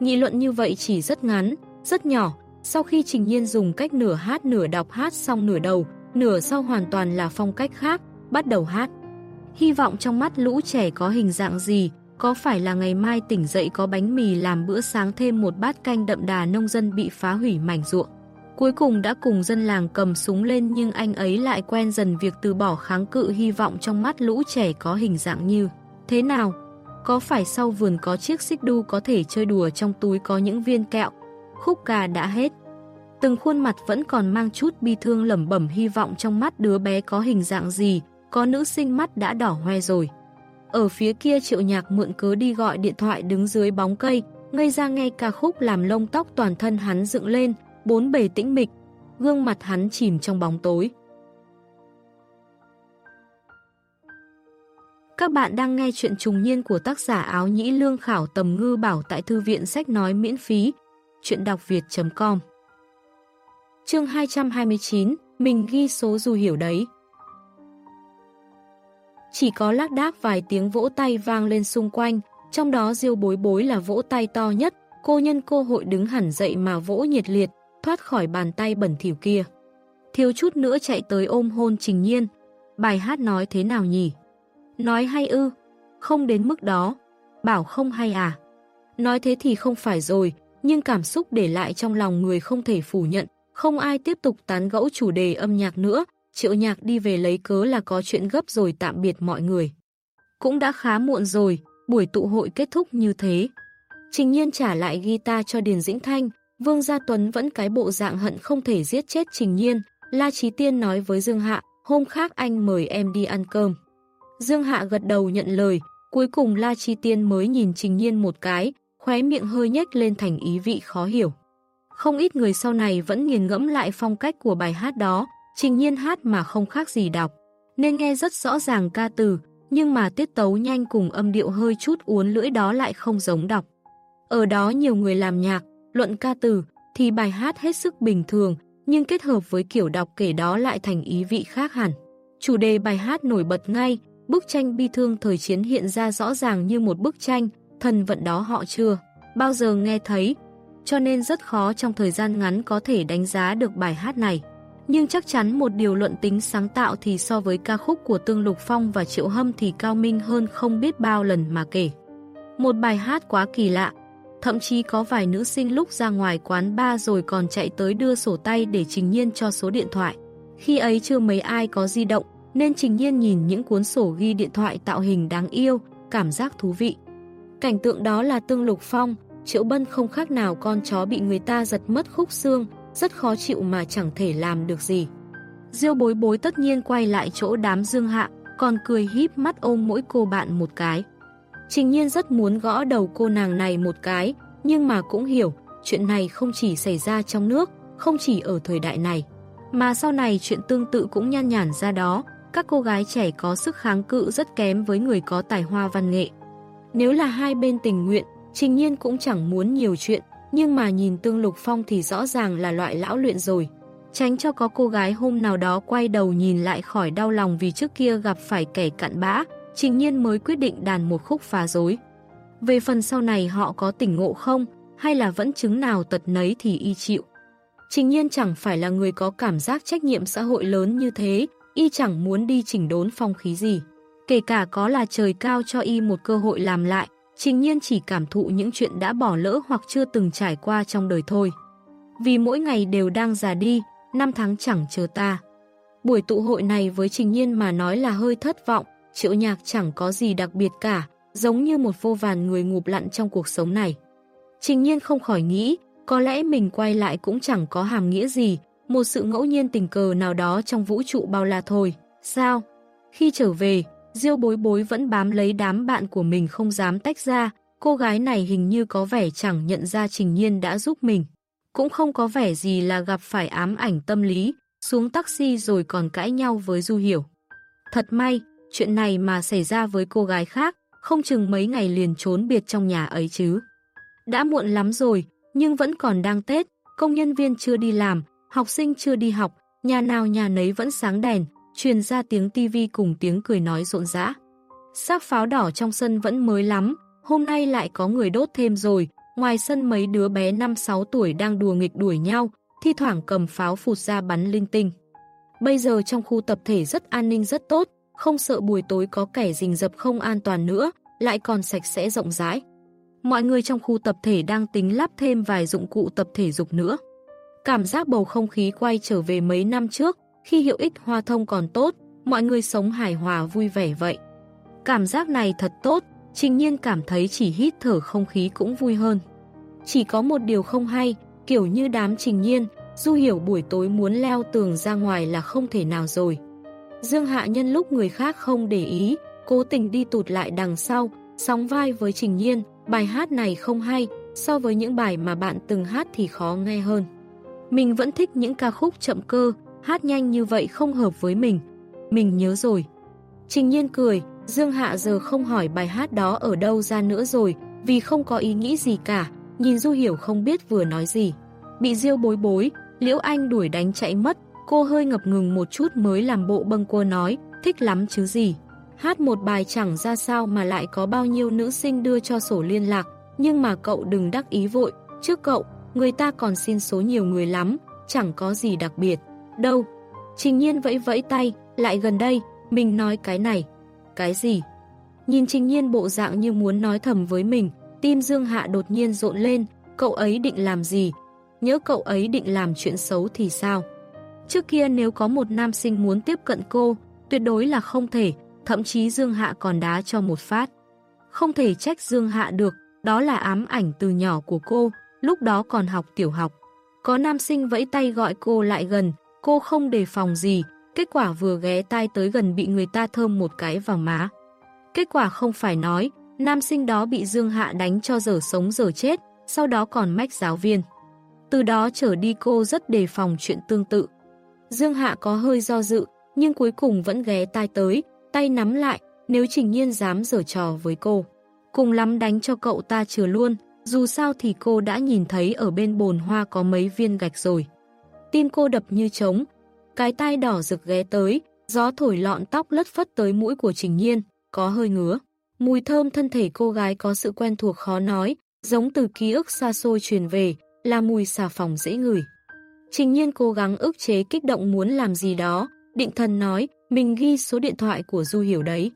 Nghị luận như vậy chỉ rất ngắn, rất nhỏ, sau khi Trình Nhiên dùng cách nửa hát nửa đọc hát xong nửa đầu, nửa sau hoàn toàn là phong cách khác, bắt đầu hát. Hy vọng trong mắt lũ trẻ có hình dạng gì, có phải là ngày mai tỉnh dậy có bánh mì làm bữa sáng thêm một bát canh đậm đà nông dân bị phá hủy mảnh ruộng. Cuối cùng đã cùng dân làng cầm súng lên nhưng anh ấy lại quen dần việc từ bỏ kháng cự hy vọng trong mắt lũ trẻ có hình dạng như Thế nào? Có phải sau vườn có chiếc xích đu có thể chơi đùa trong túi có những viên kẹo? Khúc ca đã hết. Từng khuôn mặt vẫn còn mang chút bi thương lẩm bẩm hy vọng trong mắt đứa bé có hình dạng gì, có nữ sinh mắt đã đỏ hoe rồi. Ở phía kia triệu nhạc mượn cớ đi gọi điện thoại đứng dưới bóng cây, ngây ra nghe ca khúc làm lông tóc toàn thân hắn dựng lên, bốn bề tĩnh mịch, gương mặt hắn chìm trong bóng tối. Các bạn đang nghe chuyện trùng niên của tác giả áo nhĩ lương khảo tầm ngư bảo tại thư viện sách nói miễn phí, chuyện đọc việt.com Chương 229, mình ghi số dù hiểu đấy. Chỉ có lác đác vài tiếng vỗ tay vang lên xung quanh, trong đó diêu bối bối là vỗ tay to nhất, cô nhân cô hội đứng hẳn dậy mà vỗ nhiệt liệt, thoát khỏi bàn tay bẩn thỉu kia. Thiếu chút nữa chạy tới ôm hôn trình nhiên. Bài hát nói thế nào nhỉ? Nói hay ư? Không đến mức đó. Bảo không hay à? Nói thế thì không phải rồi, nhưng cảm xúc để lại trong lòng người không thể phủ nhận. Không ai tiếp tục tán gẫu chủ đề âm nhạc nữa, triệu nhạc đi về lấy cớ là có chuyện gấp rồi tạm biệt mọi người. Cũng đã khá muộn rồi, buổi tụ hội kết thúc như thế. Trình nhiên trả lại guitar cho Điền Dĩnh Thanh, Vương Gia Tuấn vẫn cái bộ dạng hận không thể giết chết Trình Nhiên. La Trí Tiên nói với Dương Hạ, hôm khác anh mời em đi ăn cơm. Dương Hạ gật đầu nhận lời, cuối cùng La Chi Tiên mới nhìn Trình Nhiên một cái, khóe miệng hơi nhếch lên thành ý vị khó hiểu. Không ít người sau này vẫn nghiền ngẫm lại phong cách của bài hát đó, Trình Nhiên hát mà không khác gì đọc, nên nghe rất rõ ràng ca từ, nhưng mà tiết tấu nhanh cùng âm điệu hơi chút uốn lưỡi đó lại không giống đọc. Ở đó nhiều người làm nhạc, luận ca từ, thì bài hát hết sức bình thường, nhưng kết hợp với kiểu đọc kể đó lại thành ý vị khác hẳn. Chủ đề bài hát nổi bật ngay, bức tranh bi thương thời chiến hiện ra rõ ràng như một bức tranh, thần vận đó họ chưa bao giờ nghe thấy, cho nên rất khó trong thời gian ngắn có thể đánh giá được bài hát này. Nhưng chắc chắn một điều luận tính sáng tạo thì so với ca khúc của Tương Lục Phong và Triệu Hâm thì cao minh hơn không biết bao lần mà kể. Một bài hát quá kỳ lạ, thậm chí có vài nữ sinh lúc ra ngoài quán ba rồi còn chạy tới đưa sổ tay để trình nhiên cho số điện thoại. Khi ấy chưa mấy ai có di động, nên trình nhiên nhìn những cuốn sổ ghi điện thoại tạo hình đáng yêu, cảm giác thú vị. Cảnh tượng đó là Tương Lục Phong, Triệu Bân không khác nào con chó bị người ta giật mất khúc xương, rất khó chịu mà chẳng thể làm được gì. Diêu bối bối tất nhiên quay lại chỗ đám dương hạ, còn cười híp mắt ôm mỗi cô bạn một cái. Trình nhiên rất muốn gõ đầu cô nàng này một cái, nhưng mà cũng hiểu, chuyện này không chỉ xảy ra trong nước, không chỉ ở thời đại này. Mà sau này chuyện tương tự cũng nhan nhản ra đó, các cô gái trẻ có sức kháng cự rất kém với người có tài hoa văn nghệ. Nếu là hai bên tình nguyện, Trình Nhiên cũng chẳng muốn nhiều chuyện, nhưng mà nhìn Tương Lục Phong thì rõ ràng là loại lão luyện rồi. Tránh cho có cô gái hôm nào đó quay đầu nhìn lại khỏi đau lòng vì trước kia gặp phải kẻ cặn bã, Trịnh Nhiên mới quyết định đàn một khúc phá dối. Về phần sau này họ có tỉnh ngộ không, hay là vẫn chứng nào tật nấy thì y chịu. Trịnh Nhiên chẳng phải là người có cảm giác trách nhiệm xã hội lớn như thế, y chẳng muốn đi chỉnh đốn phong khí gì. Kể cả có là trời cao cho y một cơ hội làm lại, Trình Nhiên chỉ cảm thụ những chuyện đã bỏ lỡ hoặc chưa từng trải qua trong đời thôi. Vì mỗi ngày đều đang già đi, năm tháng chẳng chờ ta. Buổi tụ hội này với Trình Nhiên mà nói là hơi thất vọng, triệu nhạc chẳng có gì đặc biệt cả, giống như một vô vàn người ngụp lặn trong cuộc sống này. Trình Nhiên không khỏi nghĩ, có lẽ mình quay lại cũng chẳng có hàm nghĩa gì, một sự ngẫu nhiên tình cờ nào đó trong vũ trụ bao la thôi. Sao? Khi trở về, Diêu bối bối vẫn bám lấy đám bạn của mình không dám tách ra, cô gái này hình như có vẻ chẳng nhận ra Trình Nhiên đã giúp mình. Cũng không có vẻ gì là gặp phải ám ảnh tâm lý, xuống taxi rồi còn cãi nhau với Du Hiểu. Thật may, chuyện này mà xảy ra với cô gái khác, không chừng mấy ngày liền trốn biệt trong nhà ấy chứ. Đã muộn lắm rồi, nhưng vẫn còn đang Tết, công nhân viên chưa đi làm, học sinh chưa đi học, nhà nào nhà nấy vẫn sáng đèn, truyền ra tiếng tivi cùng tiếng cười nói rộn rã. Xác pháo đỏ trong sân vẫn mới lắm, hôm nay lại có người đốt thêm rồi, ngoài sân mấy đứa bé 5-6 tuổi đang đùa nghịch đuổi nhau, thi thoảng cầm pháo phụt ra bắn linh tinh. Bây giờ trong khu tập thể rất an ninh rất tốt, không sợ buổi tối có kẻ rình rập không an toàn nữa, lại còn sạch sẽ rộng rãi. Mọi người trong khu tập thể đang tính lắp thêm vài dụng cụ tập thể dục nữa. Cảm giác bầu không khí quay trở về mấy năm trước, khi hiệu ích hoa thông còn tốt, mọi người sống hài hòa vui vẻ vậy. Cảm giác này thật tốt, trình nhiên cảm thấy chỉ hít thở không khí cũng vui hơn. Chỉ có một điều không hay, kiểu như đám trình nhiên, Du hiểu buổi tối muốn leo tường ra ngoài là không thể nào rồi. Dương Hạ nhân lúc người khác không để ý, cố tình đi tụt lại đằng sau, sóng vai với Trình Nhiên, bài hát này không hay, so với những bài mà bạn từng hát thì khó nghe hơn. Mình vẫn thích những ca khúc chậm cơ, hát nhanh như vậy không hợp với mình. Mình nhớ rồi. Trình Nhiên cười, Dương Hạ giờ không hỏi bài hát đó ở đâu ra nữa rồi, vì không có ý nghĩ gì cả, nhìn Du Hiểu không biết vừa nói gì. Bị Diêu bối bối, Liễu Anh đuổi đánh chạy mất, cô hơi ngập ngừng một chút mới làm bộ bâng quơ nói, thích lắm chứ gì. Hát một bài chẳng ra sao mà lại có bao nhiêu nữ sinh đưa cho sổ liên lạc, nhưng mà cậu đừng đắc ý vội, trước cậu, người ta còn xin số nhiều người lắm, chẳng có gì đặc biệt. Đâu? Trình nhiên vẫy vẫy tay, lại gần đây, mình nói cái này. Cái gì? Nhìn trình nhiên bộ dạng như muốn nói thầm với mình, tim Dương Hạ đột nhiên rộn lên, cậu ấy định làm gì? Nhớ cậu ấy định làm chuyện xấu thì sao? Trước kia nếu có một nam sinh muốn tiếp cận cô, tuyệt đối là không thể, thậm chí Dương Hạ còn đá cho một phát. Không thể trách Dương Hạ được, đó là ám ảnh từ nhỏ của cô, lúc đó còn học tiểu học. Có nam sinh vẫy tay gọi cô lại gần, cô không đề phòng gì, kết quả vừa ghé tay tới gần bị người ta thơm một cái vào má. Kết quả không phải nói, nam sinh đó bị Dương Hạ đánh cho dở sống dở chết, sau đó còn mách giáo viên. Từ đó trở đi cô rất đề phòng chuyện tương tự. Dương Hạ có hơi do dự, nhưng cuối cùng vẫn ghé tai tới, tay nắm lại, nếu Trình Nhiên dám giở trò với cô. Cùng lắm đánh cho cậu ta chừa luôn, dù sao thì cô đã nhìn thấy ở bên bồn hoa có mấy viên gạch rồi. Tim cô đập như trống, cái tai đỏ rực ghé tới, gió thổi lọn tóc lất phất tới mũi của Trình Nhiên, có hơi ngứa. Mùi thơm thân thể cô gái có sự quen thuộc khó nói, giống từ ký ức xa xôi truyền về, là mùi xà phòng dễ ngửi. Trình nhiên cố gắng ức chế kích động muốn làm gì đó, định thần nói, mình ghi số điện thoại của Du Hiểu đấy.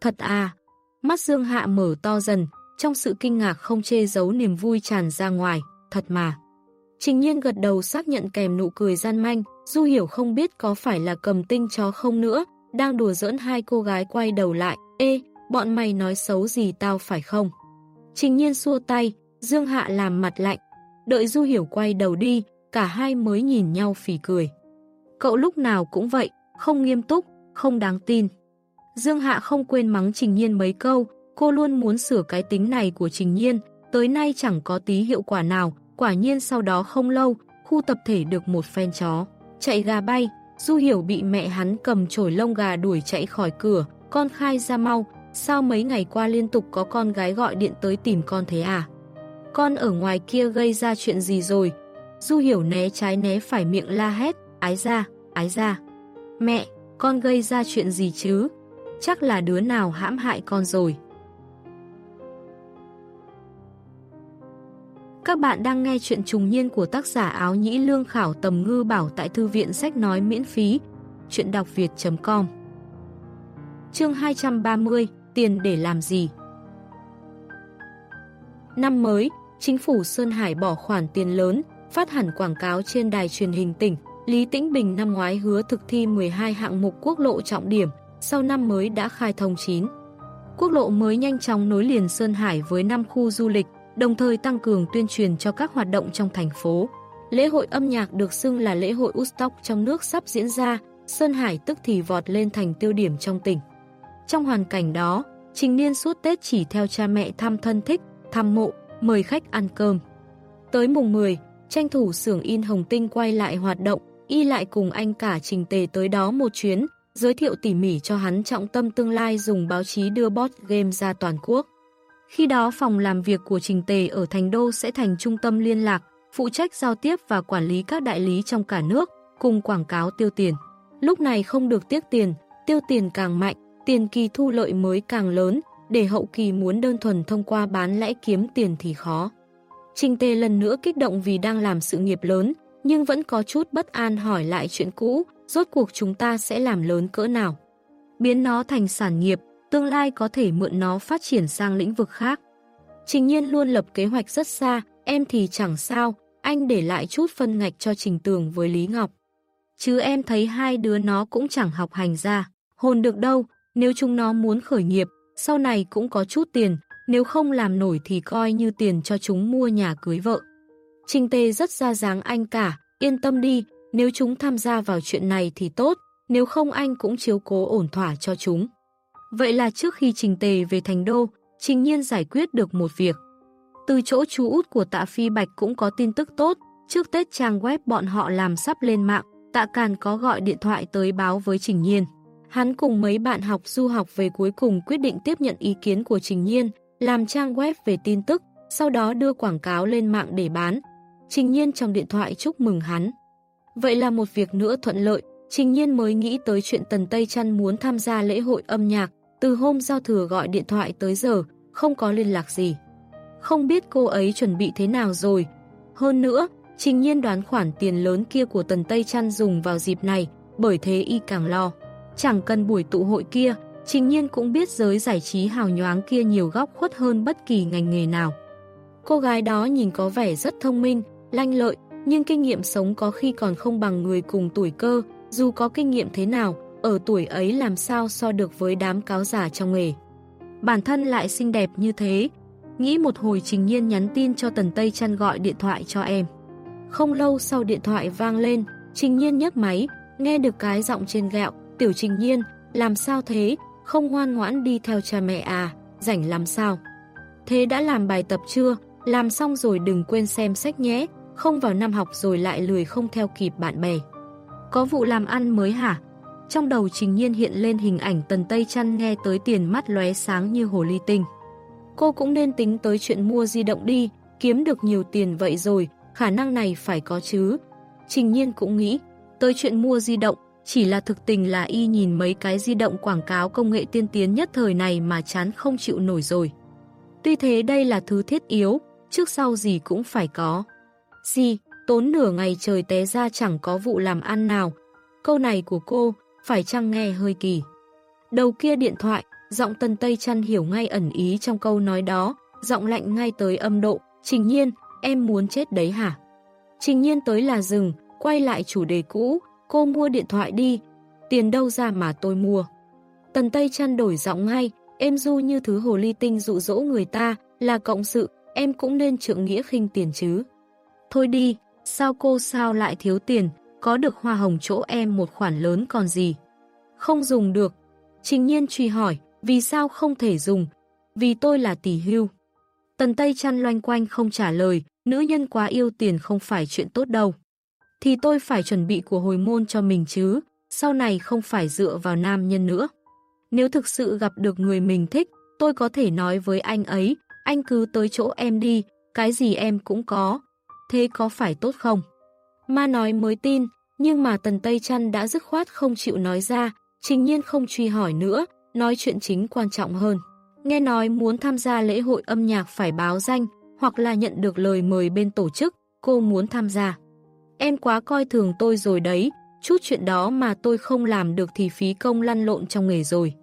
Thật à, mắt Dương Hạ mở to dần, trong sự kinh ngạc không chê giấu niềm vui tràn ra ngoài, thật mà. Trình nhiên gật đầu xác nhận kèm nụ cười gian manh, Du Hiểu không biết có phải là cầm tinh chó không nữa, đang đùa giỡn hai cô gái quay đầu lại, ê, bọn mày nói xấu gì tao phải không? Trình nhiên xua tay, Dương Hạ làm mặt lạnh, Đợi Du Hiểu quay đầu đi, cả hai mới nhìn nhau phì cười. Cậu lúc nào cũng vậy, không nghiêm túc, không đáng tin. Dương Hạ không quên mắng Trình Nhiên mấy câu, cô luôn muốn sửa cái tính này của Trình Nhiên, tới nay chẳng có tí hiệu quả nào, quả nhiên sau đó không lâu, khu tập thể được một phen chó. Chạy gà bay, Du Hiểu bị mẹ hắn cầm chổi lông gà đuổi chạy khỏi cửa, con khai ra mau, sao mấy ngày qua liên tục có con gái gọi điện tới tìm con thế à? con ở ngoài kia gây ra chuyện gì rồi. Du hiểu né trái né phải miệng la hét, ái ra, ái ra. Mẹ, con gây ra chuyện gì chứ? Chắc là đứa nào hãm hại con rồi. Các bạn đang nghe chuyện trùng niên của tác giả áo nhĩ lương khảo tầm ngư bảo tại thư viện sách nói miễn phí. Chuyện đọc việt.com Chương 230 Tiền để làm gì? Năm mới, Chính phủ Sơn Hải bỏ khoản tiền lớn, phát hẳn quảng cáo trên đài truyền hình tỉnh. Lý Tĩnh Bình năm ngoái hứa thực thi 12 hạng mục quốc lộ trọng điểm, sau năm mới đã khai thông 9. Quốc lộ mới nhanh chóng nối liền Sơn Hải với 5 khu du lịch, đồng thời tăng cường tuyên truyền cho các hoạt động trong thành phố. Lễ hội âm nhạc được xưng là lễ hội Woodstock trong nước sắp diễn ra, Sơn Hải tức thì vọt lên thành tiêu điểm trong tỉnh. Trong hoàn cảnh đó, Trình Niên suốt Tết chỉ theo cha mẹ thăm thân thích, thăm mộ, mời khách ăn cơm. Tới mùng 10, tranh thủ xưởng in Hồng Tinh quay lại hoạt động, y lại cùng anh cả trình tề tới đó một chuyến, giới thiệu tỉ mỉ cho hắn trọng tâm tương lai dùng báo chí đưa bot game ra toàn quốc. Khi đó phòng làm việc của Trình Tề ở Thành Đô sẽ thành trung tâm liên lạc, phụ trách giao tiếp và quản lý các đại lý trong cả nước, cùng quảng cáo tiêu tiền. Lúc này không được tiếc tiền, tiêu tiền càng mạnh, tiền kỳ thu lợi mới càng lớn, để hậu kỳ muốn đơn thuần thông qua bán lẽ kiếm tiền thì khó. Trình Tề lần nữa kích động vì đang làm sự nghiệp lớn, nhưng vẫn có chút bất an hỏi lại chuyện cũ, rốt cuộc chúng ta sẽ làm lớn cỡ nào. Biến nó thành sản nghiệp, tương lai có thể mượn nó phát triển sang lĩnh vực khác. Trình Nhiên luôn lập kế hoạch rất xa, em thì chẳng sao, anh để lại chút phân ngạch cho Trình Tường với Lý Ngọc. Chứ em thấy hai đứa nó cũng chẳng học hành ra, hồn được đâu, nếu chúng nó muốn khởi nghiệp, sau này cũng có chút tiền, nếu không làm nổi thì coi như tiền cho chúng mua nhà cưới vợ. Trình Tê rất ra dáng anh cả, yên tâm đi, nếu chúng tham gia vào chuyện này thì tốt, nếu không anh cũng chiếu cố ổn thỏa cho chúng. Vậy là trước khi Trình Tề về Thành Đô, Trình Nhiên giải quyết được một việc. Từ chỗ chú út của tạ Phi Bạch cũng có tin tức tốt, trước Tết trang web bọn họ làm sắp lên mạng, tạ Càn có gọi điện thoại tới báo với Trình Nhiên. Hắn cùng mấy bạn học du học về cuối cùng quyết định tiếp nhận ý kiến của Trình Nhiên, làm trang web về tin tức, sau đó đưa quảng cáo lên mạng để bán. Trình Nhiên trong điện thoại chúc mừng hắn. Vậy là một việc nữa thuận lợi, Trình Nhiên mới nghĩ tới chuyện Tần Tây Trăn muốn tham gia lễ hội âm nhạc, từ hôm giao thừa gọi điện thoại tới giờ, không có liên lạc gì. Không biết cô ấy chuẩn bị thế nào rồi. Hơn nữa, Trình Nhiên đoán khoản tiền lớn kia của Tần Tây Trăn dùng vào dịp này, bởi thế y càng lo. Chẳng cần buổi tụ hội kia, Trình Nhiên cũng biết giới giải trí hào nhoáng kia nhiều góc khuất hơn bất kỳ ngành nghề nào. Cô gái đó nhìn có vẻ rất thông minh, lanh lợi, nhưng kinh nghiệm sống có khi còn không bằng người cùng tuổi cơ, dù có kinh nghiệm thế nào, ở tuổi ấy làm sao so được với đám cáo giả trong nghề. Bản thân lại xinh đẹp như thế, nghĩ một hồi Trình Nhiên nhắn tin cho Tần Tây chăn gọi điện thoại cho em. Không lâu sau điện thoại vang lên, Trình Nhiên nhấc máy, nghe được cái giọng trên gẹo, tiểu Trình Nhiên, làm sao thế, không ngoan ngoãn đi theo cha mẹ à, rảnh làm sao. Thế đã làm bài tập chưa, làm xong rồi đừng quên xem sách nhé, không vào năm học rồi lại lười không theo kịp bạn bè. Có vụ làm ăn mới hả? Trong đầu Trình Nhiên hiện lên hình ảnh Tần Tây Chăn nghe tới tiền mắt lóe sáng như hồ ly tinh. Cô cũng nên tính tới chuyện mua di động đi, kiếm được nhiều tiền vậy rồi, khả năng này phải có chứ. Trình Nhiên cũng nghĩ, tới chuyện mua di động, chỉ là thực tình là y nhìn mấy cái di động quảng cáo công nghệ tiên tiến nhất thời này mà chán không chịu nổi rồi. Tuy thế đây là thứ thiết yếu, trước sau gì cũng phải có. Gì, tốn nửa ngày trời té ra chẳng có vụ làm ăn nào. Câu này của cô, phải chăng nghe hơi kỳ. Đầu kia điện thoại, giọng tân tây chăn hiểu ngay ẩn ý trong câu nói đó, giọng lạnh ngay tới âm độ. Trình nhiên, em muốn chết đấy hả? Trình nhiên tới là dừng, quay lại chủ đề cũ, cô mua điện thoại đi, tiền đâu ra mà tôi mua. Tần Tây chăn đổi giọng ngay, em du như thứ hồ ly tinh dụ dỗ người ta, là cộng sự, em cũng nên trượng nghĩa khinh tiền chứ. Thôi đi, sao cô sao lại thiếu tiền, có được hoa hồng chỗ em một khoản lớn còn gì. Không dùng được. Trình nhiên truy hỏi, vì sao không thể dùng? Vì tôi là tỷ hưu. Tần Tây chăn loanh quanh không trả lời, nữ nhân quá yêu tiền không phải chuyện tốt đâu. Thì tôi phải chuẩn bị của hồi môn cho mình chứ, sau này không phải dựa vào nam nhân nữa. Nếu thực sự gặp được người mình thích, tôi có thể nói với anh ấy, anh cứ tới chỗ em đi, cái gì em cũng có. Thế có phải tốt không? Ma nói mới tin, nhưng mà Tần Tây Trăn đã dứt khoát không chịu nói ra, trình nhiên không truy hỏi nữa, nói chuyện chính quan trọng hơn. Nghe nói muốn tham gia lễ hội âm nhạc phải báo danh, hoặc là nhận được lời mời bên tổ chức, cô muốn tham gia. Em quá coi thường tôi rồi đấy, chút chuyện đó mà tôi không làm được thì phí công lăn lộn trong nghề rồi.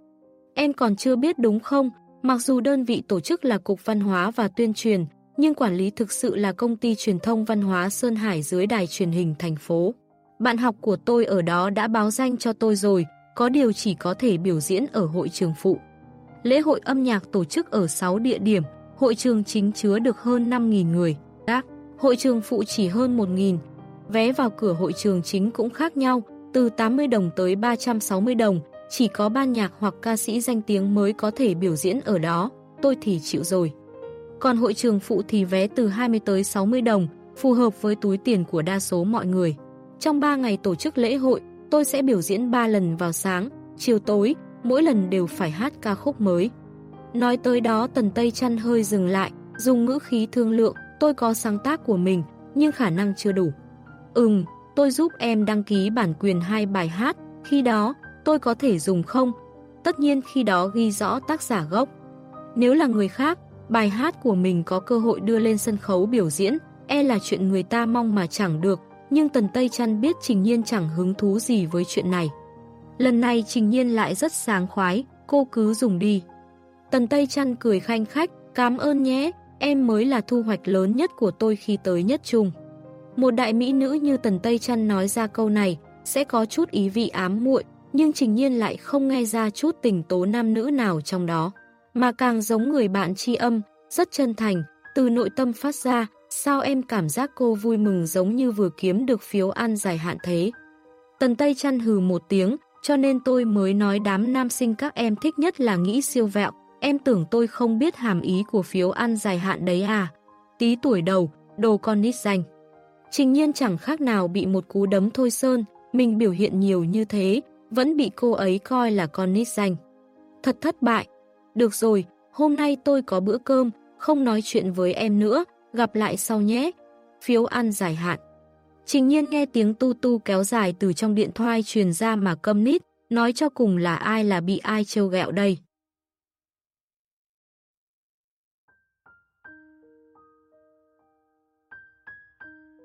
Em còn chưa biết đúng không, mặc dù đơn vị tổ chức là Cục Văn hóa và Tuyên truyền, nhưng quản lý thực sự là công ty truyền thông văn hóa Sơn Hải dưới đài truyền hình thành phố. Bạn học của tôi ở đó đã báo danh cho tôi rồi, có điều chỉ có thể biểu diễn ở hội trường phụ. Lễ hội âm nhạc tổ chức ở 6 địa điểm, hội trường chính chứa được hơn 5.000 người, các hội trường phụ chỉ hơn 1.000. Vé vào cửa hội trường chính cũng khác nhau, từ 80 đồng tới 360 đồng, chỉ có ban nhạc hoặc ca sĩ danh tiếng mới có thể biểu diễn ở đó, tôi thì chịu rồi. Còn hội trường phụ thì vé từ 20 tới 60 đồng, phù hợp với túi tiền của đa số mọi người. Trong 3 ngày tổ chức lễ hội, tôi sẽ biểu diễn 3 lần vào sáng, chiều tối, mỗi lần đều phải hát ca khúc mới. Nói tới đó Tần Tây Chăn hơi dừng lại, dùng ngữ khí thương lượng, tôi có sáng tác của mình, nhưng khả năng chưa đủ. Ừm, tôi giúp em đăng ký bản quyền hai bài hát, khi đó, tôi có thể dùng không? Tất nhiên khi đó ghi rõ tác giả gốc. Nếu là người khác, bài hát của mình có cơ hội đưa lên sân khấu biểu diễn, e là chuyện người ta mong mà chẳng được, nhưng Tần Tây Trăn biết Trình Nhiên chẳng hứng thú gì với chuyện này. Lần này Trình Nhiên lại rất sáng khoái, cô cứ dùng đi. Tần Tây Trăn cười khanh khách, cảm ơn nhé, em mới là thu hoạch lớn nhất của tôi khi tới nhất trung. Một đại mỹ nữ như Tần Tây Trăn nói ra câu này, sẽ có chút ý vị ám muội, nhưng Trình Nhiên lại không nghe ra chút tình tố nam nữ nào trong đó, mà càng giống người bạn tri âm, rất chân thành, từ nội tâm phát ra, sao em cảm giác cô vui mừng giống như vừa kiếm được phiếu ăn dài hạn thế. Tần Tây chăn hừ một tiếng, cho nên tôi mới nói đám nam sinh các em thích nhất là nghĩ siêu vẹo, em tưởng tôi không biết hàm ý của phiếu ăn dài hạn đấy à. Tí tuổi đầu, đồ con nít danh. Trình nhiên chẳng khác nào bị một cú đấm thôi sơn, mình biểu hiện nhiều như thế, vẫn bị cô ấy coi là con nít danh. Thật thất bại. Được rồi, hôm nay tôi có bữa cơm, không nói chuyện với em nữa, gặp lại sau nhé. Phiếu ăn dài hạn. Trình nhiên nghe tiếng tu tu kéo dài từ trong điện thoại truyền ra mà câm nít, nói cho cùng là ai là bị ai trêu ghẹo đây.